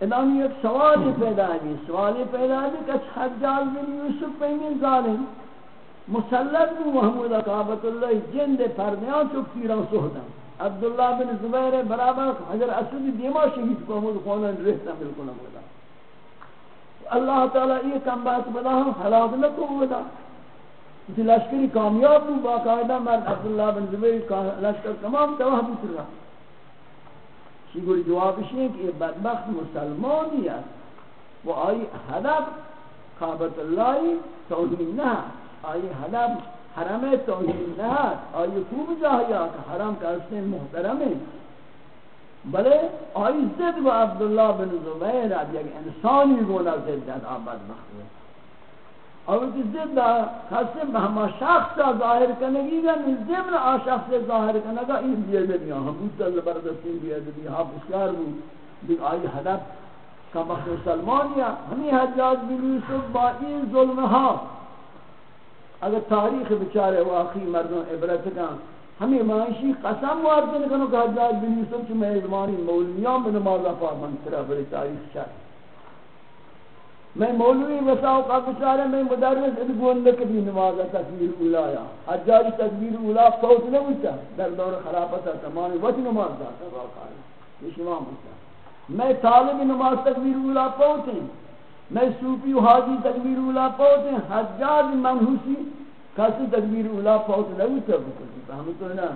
Speaker 1: ادام ایک سوال پیدا ہے سوال پیدا ہے کہ حجاج بن یوسف پہنگین ظالم، مسلط بو محمود کعبت اللہ جند پردیان تو پیران سہدن عبداللہ بن زبیر برابر حجر اسود دیما شہید کو محمود خونن رہتا ملکن بودا اللہ تعالی یہ کم بات بدا ہم حلاق لکو بودا اسی لشکری کامیاب بو باقاعدہ مرد عبداللہ بن زبیر لشکر تمام تواہ بوتر رہا شی گوری جوابش ہے کہ یہ بدبخت مسلمانی ہے وہ آئی حدب کعبت اللہ توہین نہ آئی حرم حرم توحید نہ آئی خوب جاہیا کہ حرم کا اس نے محترم ہے بلے آئی زد و عبداللہ بن زبیر یک انسانی گونا زد داد آباد مخوض اور کہ زد قسم ہما شخص ظاہر کنگی گا یعنی من زمن آ شخص ظاہر کنگا این بیاد بیا ہم بودتا زبردستی بیاد بیا ہاں بسیار بود دیکھ آئی حدب کا مخصوص سلمانیا ہمیں حجاج بن یوسف با این ظلم اگر تاریخ بچارے واقعی مردوں عبرت کا ہمیں معاشی قسم وارد نہیں کہ حجاج بن یوسف کی میزبانی مولویان میں نماز پابند کرا بڑی تاریخ شاہ۔ میں مولوی وساو کا بچارے میں مدرس ادگون لکبی نماز تکبیر اولایا حجاج تکبیر اولا، فوت نہ ہوتا در دور خلافت تمام وقت نماز داتا واقعی یہ شمام ہوتا میں طالب نماز تکبیر اولا فوت ہیں۔ میں صوفی و حاجی تکبیر اولا پوت ہیں۔ حجاج منحوسی کسی تکبیر اولا پوت نہیں تب بکنی فہمتو نا۔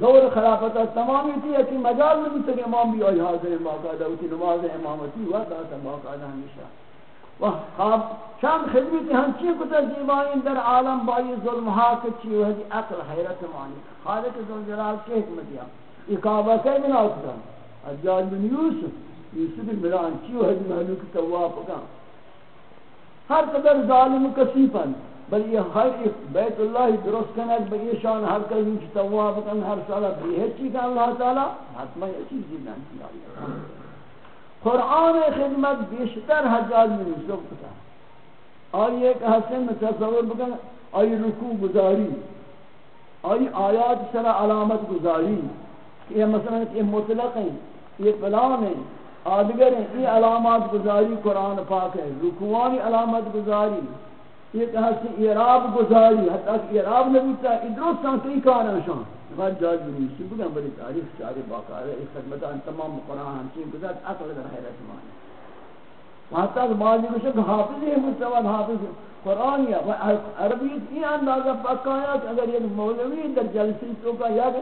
Speaker 1: دور خلافت تمامی تھی کہ مجال نہیں تک امام بھی آئی، حاضر باقاعدہ اسی نماز امامتی ہوا تھا باقاعدہ ہمیشہ۔ وہ خواب چند خدمتی ہنچی کتا زیبائیں در عالم بائی ظلم حاک چی وحدی عقل حیرت مانی. خالق ذوالجلال کے حکمتیا یہ کعبہ کے بنا اکتا؟ حجاج بن یوسف یوسف بن بلان چی وحدی محلوک تواب کن ہر قدر ظالم کسیفن بل یہ خیر بیت اللہ درست کنک بئی شان ہر کلیم کی تواب کن ہر سالہ بھی ہے چیز اللہ تعالی حتمہ یہ چیز دیدن کی قرآن خدمت بیشتر حجاج میں یوسف کتا آئی ایک حسن میں تصور بکن، آئی رکوع گزاری، آئی آیات سر علامت گزاری یہ مثلا یہ مطلق ہیں، یہ پلان ہیں، آدگر ہیں، یہ علامات گزاری قرآن پاک ہے رکوانی علامت گزاری، یہ کہا کہ اعراب گزاری، حتی کہ اعراب نبیتا ادرست ہم کئی کانا جاج بنی سی بگن تاریخ چاری باقا ہے ایک خدمتان تمام قرآن ہمچین گزار اقل در حیرت مانے۔ حتی کہ بعضی کو شک حافظ ہے مستواد حافظ قرآن یا عربیت یہ اندازہ پکا ہے کہ اگر یہ مولوی در جلسی تو کا یاد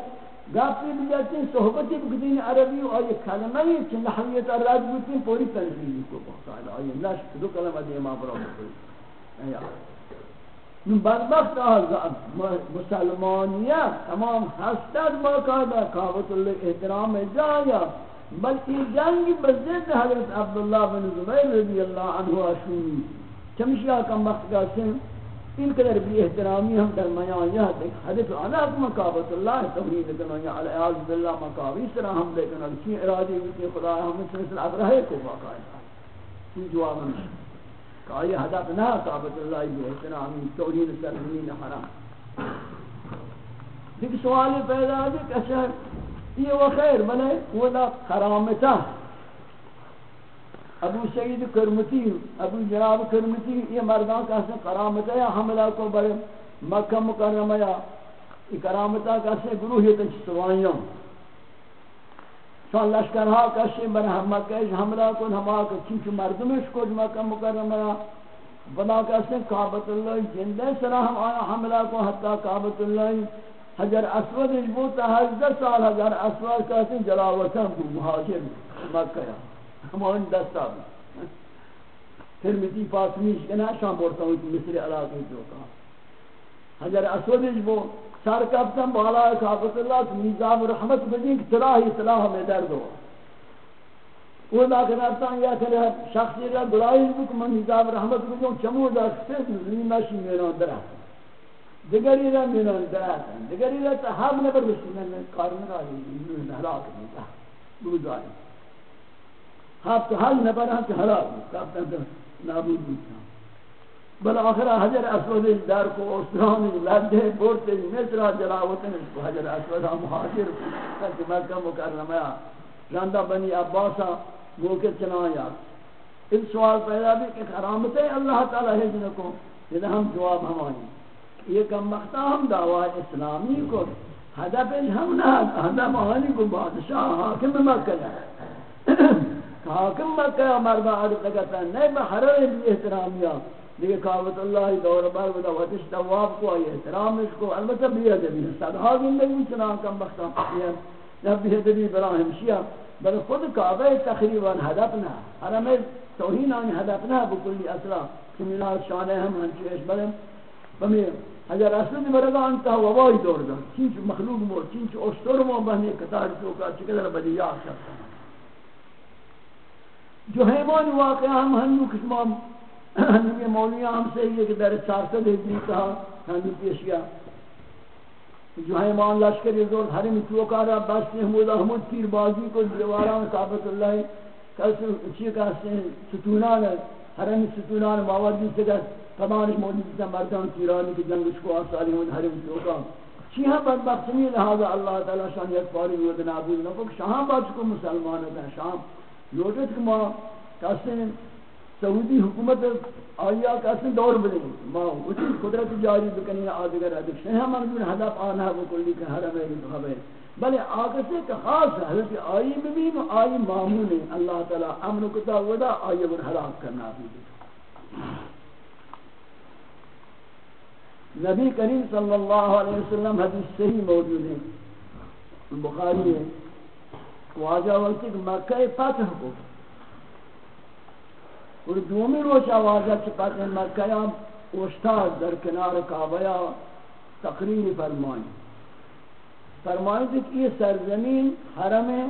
Speaker 1: گاپی بجاتی ہیں صحبتی بکدین عربی و آئی کلمہ ہی چند حویت راج بودتی پوری تنظیمی کو باقا ہے آئی نشک دو کلمہ دیما برا بکلی بدبخت مسلمانیت، تمام حسد باقاعدہ کعبت اللہ احترام جایا بلکہ جنگ بزد حضرت عبداللہ بن زبیر رضی اللہ عنہ اشونی چمشیہ کا وقت کا سن ان قدر بھی احترامی ہم درمیان یہ دیکھ حدیث علا مقابت اللہ توحید کرنا یا علی اعوذ باللہ مقابل اس طرح ہم دیکھنا کی ارادی ہوتی خدا ہم مثل ابراہیم کو باقاعدہ یہ جواب نہیں کہ آئی ہدف نہ کعبت اللہ بھی احترامی توحید سرزمین حرام۔ دیکھ سوال پیدا ہے کہ اچھا یہ وہ خیر بلے وہ دا کرامتا ابو سعید کرمتی، ابو جناب کرمتی، یہ مردان کا سے کرامتا یا حملہ کو بڑے مکہ مکرمہ یا کرامتا کا سے؟ گروہ یہ تنچ سوائیوں۔ شان لشکرها کشی بر مکه حمله کن همه که مردمش کج مکه مکرمه بنا کسی کعبت اللہ جنده سرا ہم آیا حملہ کو حتی کعبت اللہ حجر اسود اجبوتا ہزدہ سال حجر اسود کہتے جلاوطن کو مہاجر مکہ ہمان دستا بھی پھر میتی فاطمیش کنا شام بورتا ہوں مصر علاقے جو کہا حجر اسود اجبوتا سر کفتن بالا کعبت اللہ کہ نظام رحمت بدین کہ تلاہی اصلاح میں درد ہو وہ دا کرتا یا کہ شخصی را گلاہی بک من نظام رحمت بدین، چمو دا سفید زمین ماشی میران درہتا دگری را میران درہتا دگری را تحاب نبر رسولن کارن را لیدن حلاک دیتا بگذاری حاب تو حل نبر ہم کہ حلاک دیتا نابود دیتا بل حجر اسود در کو اسرانی لدے بورتے مصر جلاوتن کو حجر اسود مہاجر کہ مکہ مکرمہ جاندہ بنی عباسا موقع چنایا اس سوال پیدا بھی کہ کرامت اللہ تعالی ہے جن کو یہ ہم جواب ہماری یہ کم وقتا ہم دعوی اسلامی کو ہدف ہم نہ ہدف آنی کو بادشاہ، حاکم مکہ ہے۔ حاکم مکہ مردہ عرض لگتا ہے نہیں بحرر بھی احترامیات دیگه کعبت اللہ دور بار بدا وقتش دواب کو آئی احترامش کو. البتہ بیاد بھی صدها زندگی چنان کم بختان قصیر یا بیاد بھی براہم شیعہ بل خود کعبہ تقریباً هدف نہ. حرم توہین آنی هدف نہ بکلی اصلا کمیلات شانه هم هنچیش بلم بمی اگر اصلا مرد انتا وبای دور دار چینچ مخلوق مو، چینچ اشتر مو بہنی کتار چوکا چقدر بدیع شخص جو حیوان واقعا ہم ہنو کسمان یہ مولوی ہم سے یہ کہ در چارسد ہجری کہا ہندو پیشیا جو ہے مان لشکر یہ زور حرم چوکارا بستی حمود احمد تیر بازی کو دیواران ثابت اللہ کسی چیئے کہتے ہیں ستونان حرم ستونان، ماوردی سے کہ تمامش موجود تھا مردان تیرانی کی جنگش کو آسالی ہوں حرم چوکا چیہاں بدبختنی لہذا اللہ تعالی شان یک پاری ود نابود نہ شاہاں باچ کو مسلمان ہوتا ہے شام لوٹت کہ ما کہتے ہیں سعودی حکومت آیا کسی دور بدیں ما اسی قدرت جاری بکنی آدگر ادک شہہ منظور ہدف آنا ہے وہ کلی کہ حرم ہے۔ خبر بلے آگسے کہ خاص حضرت آئی ببین آئی معمول ہے اللہ تعالی امن کتا ودا آئی بر حلاق کرنا بھی نبی کریم صلی اللہ علیہ وسلم حدیث صحیح موجود ہے۔ بخاری ہے۔ واجہ وقت مکہ فتح کو اور دومی روچ آوازہ چپت مکہ یا اوشتاز در کنار کعبہ یا تقریر فرمائیں فرمائیں کہ یہ سرزمین حرم ہے۔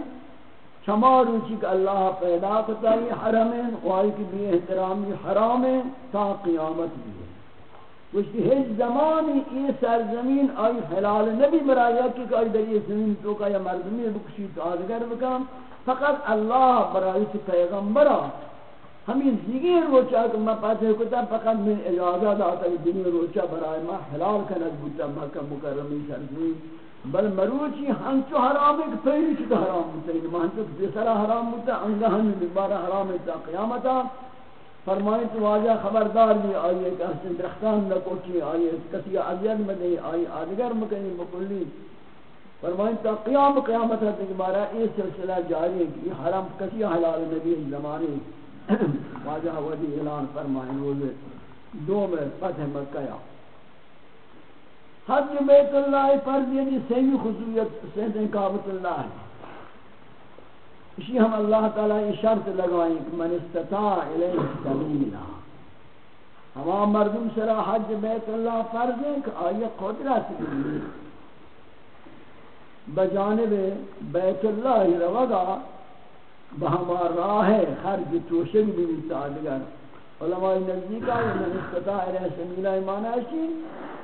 Speaker 1: چما روچی کہ اللہ پیدا کرتا یہ حرم ہے۔ وائی کی بھی احترامی حرام ہے تا قیامت بھی ہے۔ کچھ ہیچ زمانی یہ سرزمین آئی حلال نبی مرایا کہ آئی در یہ زمین تو کا یا مردمی بکشی تو آدگر بکم فقط اللہ برائی پیغمبرہ ہمیں دیگر روچا کہ میں پاتے کتا فقط میں اجازہ داتا کہ دنی روچا برای ما حلال کنک بوتا مکہ مکرمی سرزوی بل مروچی ہنچو حرام ہے کہ پہلی چکا حرام بوتا ہے ہنچو بسرا حرام بوتا انگا ہمی ببارا حرام ہے تا قیامتا فرمائیں تو واجہ خبردار بھی آئیے کہ احسن درختان نہ کوچی آئیے کسی عذیت میں نہیں آئیے آدگر مکنی بکلی فرمائیں تو قیام، قیامت ہے کہ مارا یہ سلسلہ جاری ہے کہ یہ حرم کسی حلال نبی زمانے واجہ ودی اعلان فرمائیں روزے۔ دو میں فتح مکہ یا حج بیت اللہ فرض یعنی سیمی خصوصیت سید کعبۃ اللہ ہے۔ اسی ہم اللہ تعالیٰ یہ شرط لگائیں کہ من استطاع الیہ سبیلا ہما مردم سرا حج بیت اللہ فرض ہے کہ آئی قدرت بجانب بیت اللہ روگا بہما راہ خرج جی توشک بھی تعدگر علماء نزدیکہ یہ من استطاع الیہ سبیلا ایمانا ہے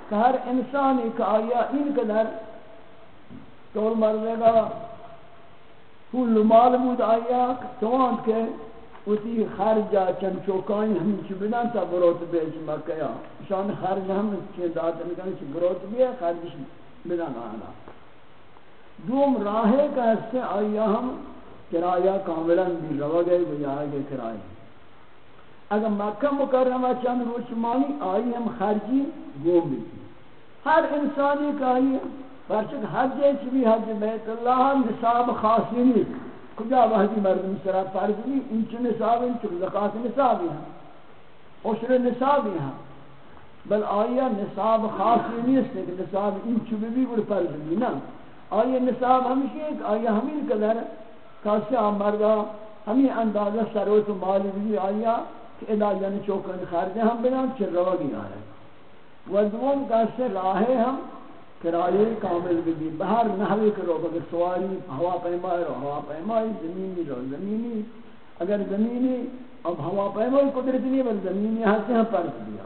Speaker 1: کہ ہر انسان ایک آیا، ان قدر طول مرنے گا۔ پول مال بود آیا، توان کے اسی خرجا چند چوکانی ہمیں چی بدن تا بروت بیچ مکیا شان خرج ہم چی داتا نکن چی بروت بیا خرجش جی بدن آنا دوم راہے کا حصے آیا ہم کرایہ کاملا بھی رو گئے بجائے گئے کرایہ۔ اگر مکہ مکرمہ چند روچ مانی آئی، ہم خرجی گوم بھی ہر انسانی کا آئی پرچک حج چوی حج بیت اللہ نصاب خاصی نہیں۔ کجا وحدی مردم سرا فرض نہیں؟ انچ نصاب، انچ زکاة نصابی ہیں۔ عشر نصابی ہیں۔ بل آیا نصاب خاصی نہیں اس کہ نصاب انچ بھی بھی فرض نہیں نا۔ آیا نصاب ہمشی ہے کہ آیا ہمیں قدر کاسی آن آمردہ ہمیں اندازہ سروت و مالی بھی آیا کہ ادا یعنی چوکن خارجہ ہم بنا چر روگی آئے و دوم کاسی راہے ہم کرایے کامل بھی بہر نحوی کرو، اگر سواری ہوا پیمائی رو، ہوا پیمائی زمینی رو، زمینی۔ اگر زمینی، اب ہوا پیمائی قدرت نہیں، بل زمینی ہاتھ سے ہم پرس دیا۔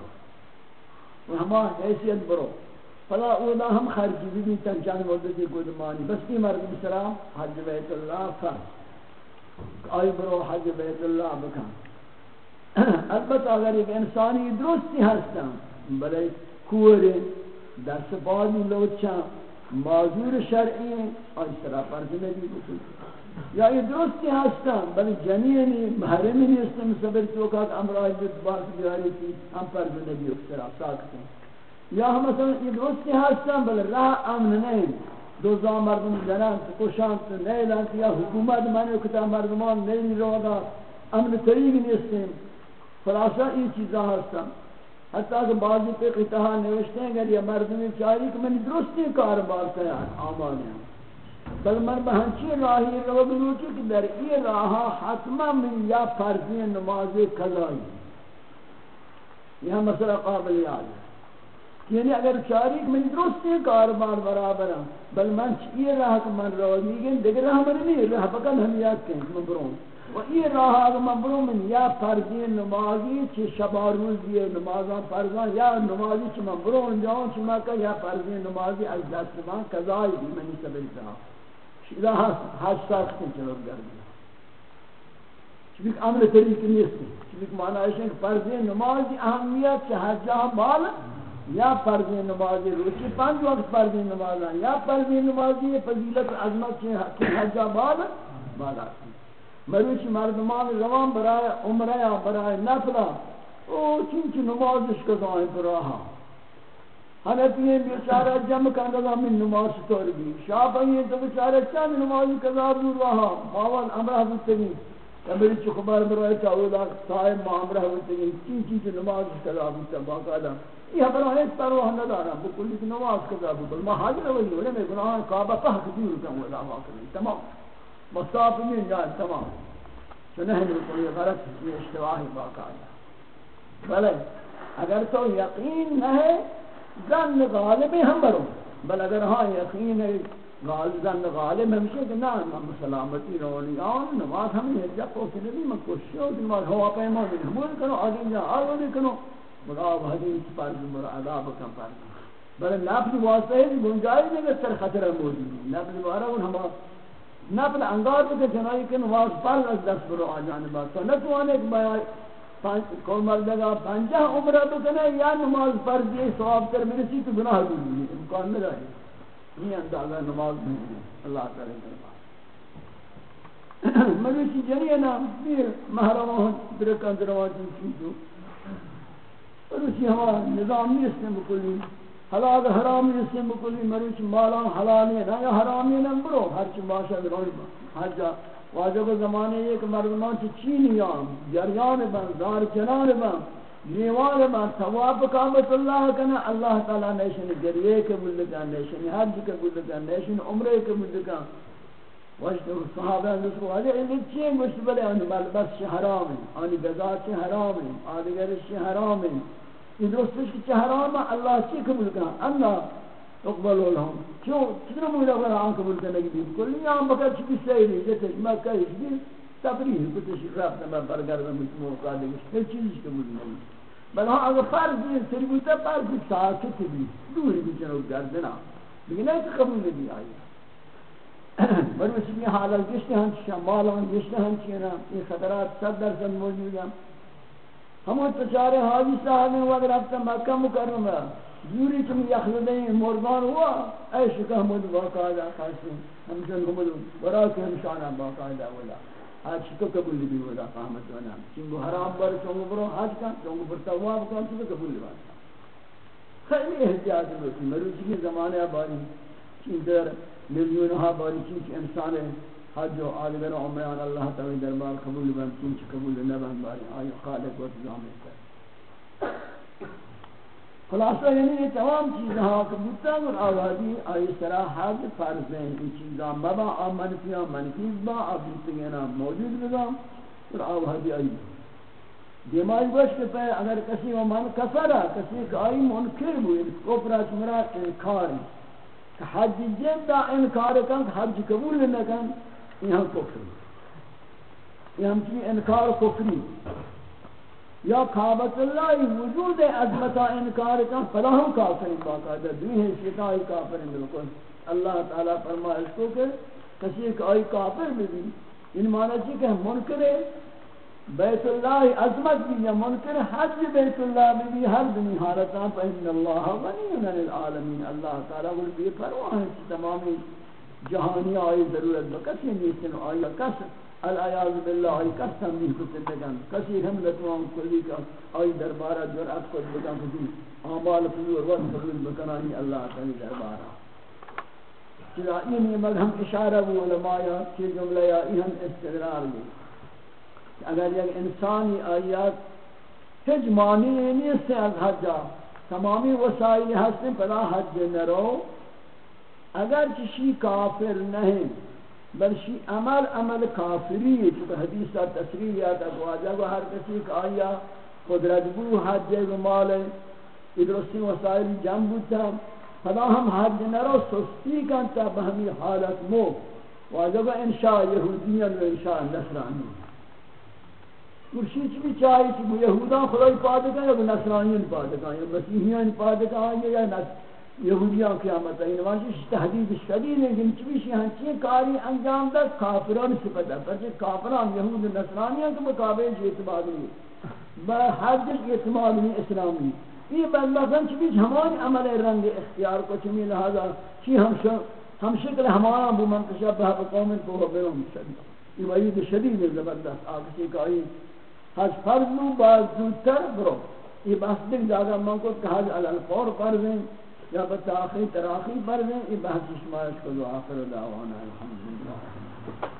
Speaker 1: و ہما حیثیت برو۔ فلا اولا ہم خرچی بھی بھی تن چند مدتی قدمانی بس کی مرد بسرام حج بیت اللہ فرض آئی برو حج بیت اللہ بکن البتہ اگر ایک انسانی درستی ہستم بلے کوری دست بازی لوچا، معذور شرعی، آج سرا فرض نبی بکن یا یہ درستی ہستن بلی جنینی محرمی نیستن صبر چوکات امرائی جد باس بیاری کی ہم فرض نبی اکسرا ساکتن یا ہم مثلا یہ درست درستی ہستن بلی راہ امن نہیں. دوزا مردم جنان کشانت نیلانت یا حکومت منی کتا مردمان نیلی رو دا. امن طریق نیستن خلاصہ یہ چیزاں ہستن حتیٰ کہ بعضی پہ قطعہ نوشتے ہیں اگر یہ مردمی چاہیے کہ میں نے درستی کاربار کیا آمان ہے بل من بہنچی راہی رو بلوچی کہ در ای راہا حتما من یا فرضی نماز قضائی یہ مسئلہ قابل یاد ہے. یعنی اگر چاری کہ من درستی کاربار برابر ہیں بل من چی؟ راہ کہ من رو دیگن دیگر راہ من نہیں راہ بکن ہم یاد کہیں کہ من برون و این راه اگر من من، یا فرضی نمازی چه شبا روزی نمازان فرضان، یا نمازی چه من برون جان چه من که، یا فرضی نمازی از دست من قضایی بی منی سبیلتا شیدا هشت ساعت کن چلو گردی. چبیک امر طریق نیست چبیک معنی ہے کہ فرضی نمازی اہمیت چه حجا مال یا فرض نمازی روچی پانچ وقت فرض نمازان یا فرض نمازی فضیلت عظمت چه حجا مال مال آتی مروچ مردمان روان برای عمره یا برای نفله او چین چی نمازش کدائیں براها حنفی بیچارہ جمع کرنے من نماز طور بھی۔ شافعی تو بیچارہ چند نماز قضا دور رہا ماول امرہ بتنی میری چھ خبر برائے چاولا صاحب معامرہ بتنی یعنی چین چین نماز قضا بتا باقاعدہ یہ خبر ہے پرواہ نہ دارا بکل نماز قضا بتا ما حاضر ہوئی وہی یعنی میں گناہ کعبہ تحت دور کروں اللہ واقعی تمام۔ مصاف میں جائے تمام۔ چنہ کوئی غلط یہ اشتباہی واقع ہے۔ بلے اگر تو یقین نہ ہے، زن غالب ہم برو بل اگر ہاں یقین ہے غالب زن غالب ہمشہ کہ نہ، ہم سلامتی رونی آن، نماز ہم نے جب کو کہ نہیں، میں کوشش ہوں نماز ہوا پیما بھی ہمول کرو آدم جا آلو نہیں کرو۔ مراب حدیث پر مراد آب کم پر بلے نفل واسطہ ہے گنجائش نہیں کہ سر خطرہ موجود ہے نفل وارا ان ہمارا نفل انگار بکے چنائی کہ نواز پر از دست برو آجانے بات تو نتوانے کہ بایا کول مردگا پنجہ عمرہ تو بکنے یا نماز پر دیئے سواب تر مرسی تو گناہ بھی امکان میں رہے۔ یہ اندازہ نماز نہیں اللہ تعالی کرنا مروچی جنی نا بیر محرمان برکان درواتی چیزو مروچی ہما نظام نہیں نیست بکلی حلال حرام نیست بکلی مروچی مالان حلالی نا یا حرامی نا برو۔ ہرچی باشد روی با حجا واجب زمانے ایک مردمان چی چینیان جریان بن دار چنان بن نیوان بن ثواب قامت اللہ کنا، اللہ تعالی نیشن گریے کے بلکان نیشن حج کے بلکان نیشن عمرے کے بلکان وجد صحابہ نے کو اجے ان چین ان بل بس حرام ہے ان غذا چھ حرام ہے آدگر چھ حرام ہے یہ دوست چھ حرام اللہ چھ قبول کا اللہ تقبل لهم۔ کیوں؟ کتنا مولا بلا ان قبول کرنے کی کل یہاں بکر چھ سے نہیں جتے میں کہیں بھی تبریح کو تشریف نہ برگر، میں مجھ موقع دے ہر چیز قبول نہیں بل اگر فرض ہے سربوتا فرض ساکت بھی دور بھی چلو گردنا لیکن نہیں قبول نہیں آئی۔ بر مسلمی حالت گشتے ہیں شمالان گشتے ہیں چینا یہ خطرات صد درصد موجود ہیں۔ ہمیں تچارے حاجی صاحب نے وقت رفتا مکہ مکرمہ جوری چمی یخلدیں مردان ہوا اے شکہ حمد باقاعدہ خاصی ہم جن حمد برا کے ہمشانہ باقاعدہ ولا آج شکہ قبول بھی ولا قامت ونا چنگو حرام بر چنگو برو حاج کا چنگو بر تواب کا چنگو قبول بھی خیلی احتیاط ہوتی مروچی کی زمانے آباری چین در ملیون ها باری چیز انسان حج و آدگر عمران اللہ تعالی دربار قبول بند چیز قبول نبند باری آئی خالق و تزام ہے۔ خلاصہ یعنی یہ تمام چیزیں ہاں کبوتا اور آوازی آئی سراح حج فرض ہیں یہ چیزاں بابا آ منفیاں منفیز با، آب جتگینا یعنی موجود بدا اور آوازی آئی دیمائی گوش کے پہ اگر کسی وہ من کفرہ کسی کہ آئی منکر ہوئی اس کو کفرہ چمرا انکار ہے حج جد انکار کن حج قبول نہ کن یہ کفر یہ ہم کی انکار کفری. یا کعبۃ اللہ وجود عظمت انکار کن فلاں کافر باقاعدہ دوی ہے، شیطان کافر بالکل۔ اللہ تعالی فرمائے اس کو کہ کسی ایک آئی کافر بھی ان معنی چی کہ منکر بیت اللہ عظمت بھی، یا منکر حج بیت اللہ بھی بھی ہر دنی حالتا فإن اللہ غنی عن العالمین اللہ تعالی وہ بھی پرواہ ہے تمامی جہانی آئی ضرورت بکسی نیستن آئی کس العیاض باللہ، آئی کس تنبیح کو سلگن کسی ہم لطوان کلی کا آئی دربارہ جرعت خود بکن کسی، آمال فیور وقت قبول بکنانی اللہ تعالی دربارہ۔ چرا این عمل مذہم اشارہ وہ علماء کی جملہ یا این استدرار لی اگر یک انسانی آیات هیچ معنی نیست از حجا تمامی وسائل هستن پدا حج نرو، اگر چشی کافر نہیں بلشی عمل عمل کافری چونکہ حدیث تا تصریح یاد اگواجہ کو ہر کسی کا آیا قدرت بو حج و مال ادرستی وسائل جمع بودتا فلا ہم حج نرو سستی کنتا بہمی حالت مو. واجب انشاء یہودیان و انشاء نصرانی. مرشید بھی چاہیے کہ یہودان خدای پادے کا یا نصرانیان پادے کا یا مسیحیان پادے کا یا یہودیان قیامت ہے نمازی تحدید شدید ہے کہ چویشی ہنچی کاری انجام دا کافران صفت ہے پرچہ کافران یہود نصرانیان کے مقابل جو اعتبار نہیں با حد اعتماد نہیں اسلامی یہ بندہ سن چویش ہمان عمل رنگ اختیار کو چمی لہذا چی ہم شکل ہمارا بو منتشہ منتشبہ بقوم کو ہو بیرون شدید۔ یہ وعید شدید ہے، زبردست آکسی کا آئی حج فرض نو باز زودتر برو یہ بحث دن جاگا من کو کہ حج الالفور فرض ہیں۔ یا بتاخی تراخی فرض میں یہ بحث شمایش کو دعا کرو دعوانا الحمدللہ.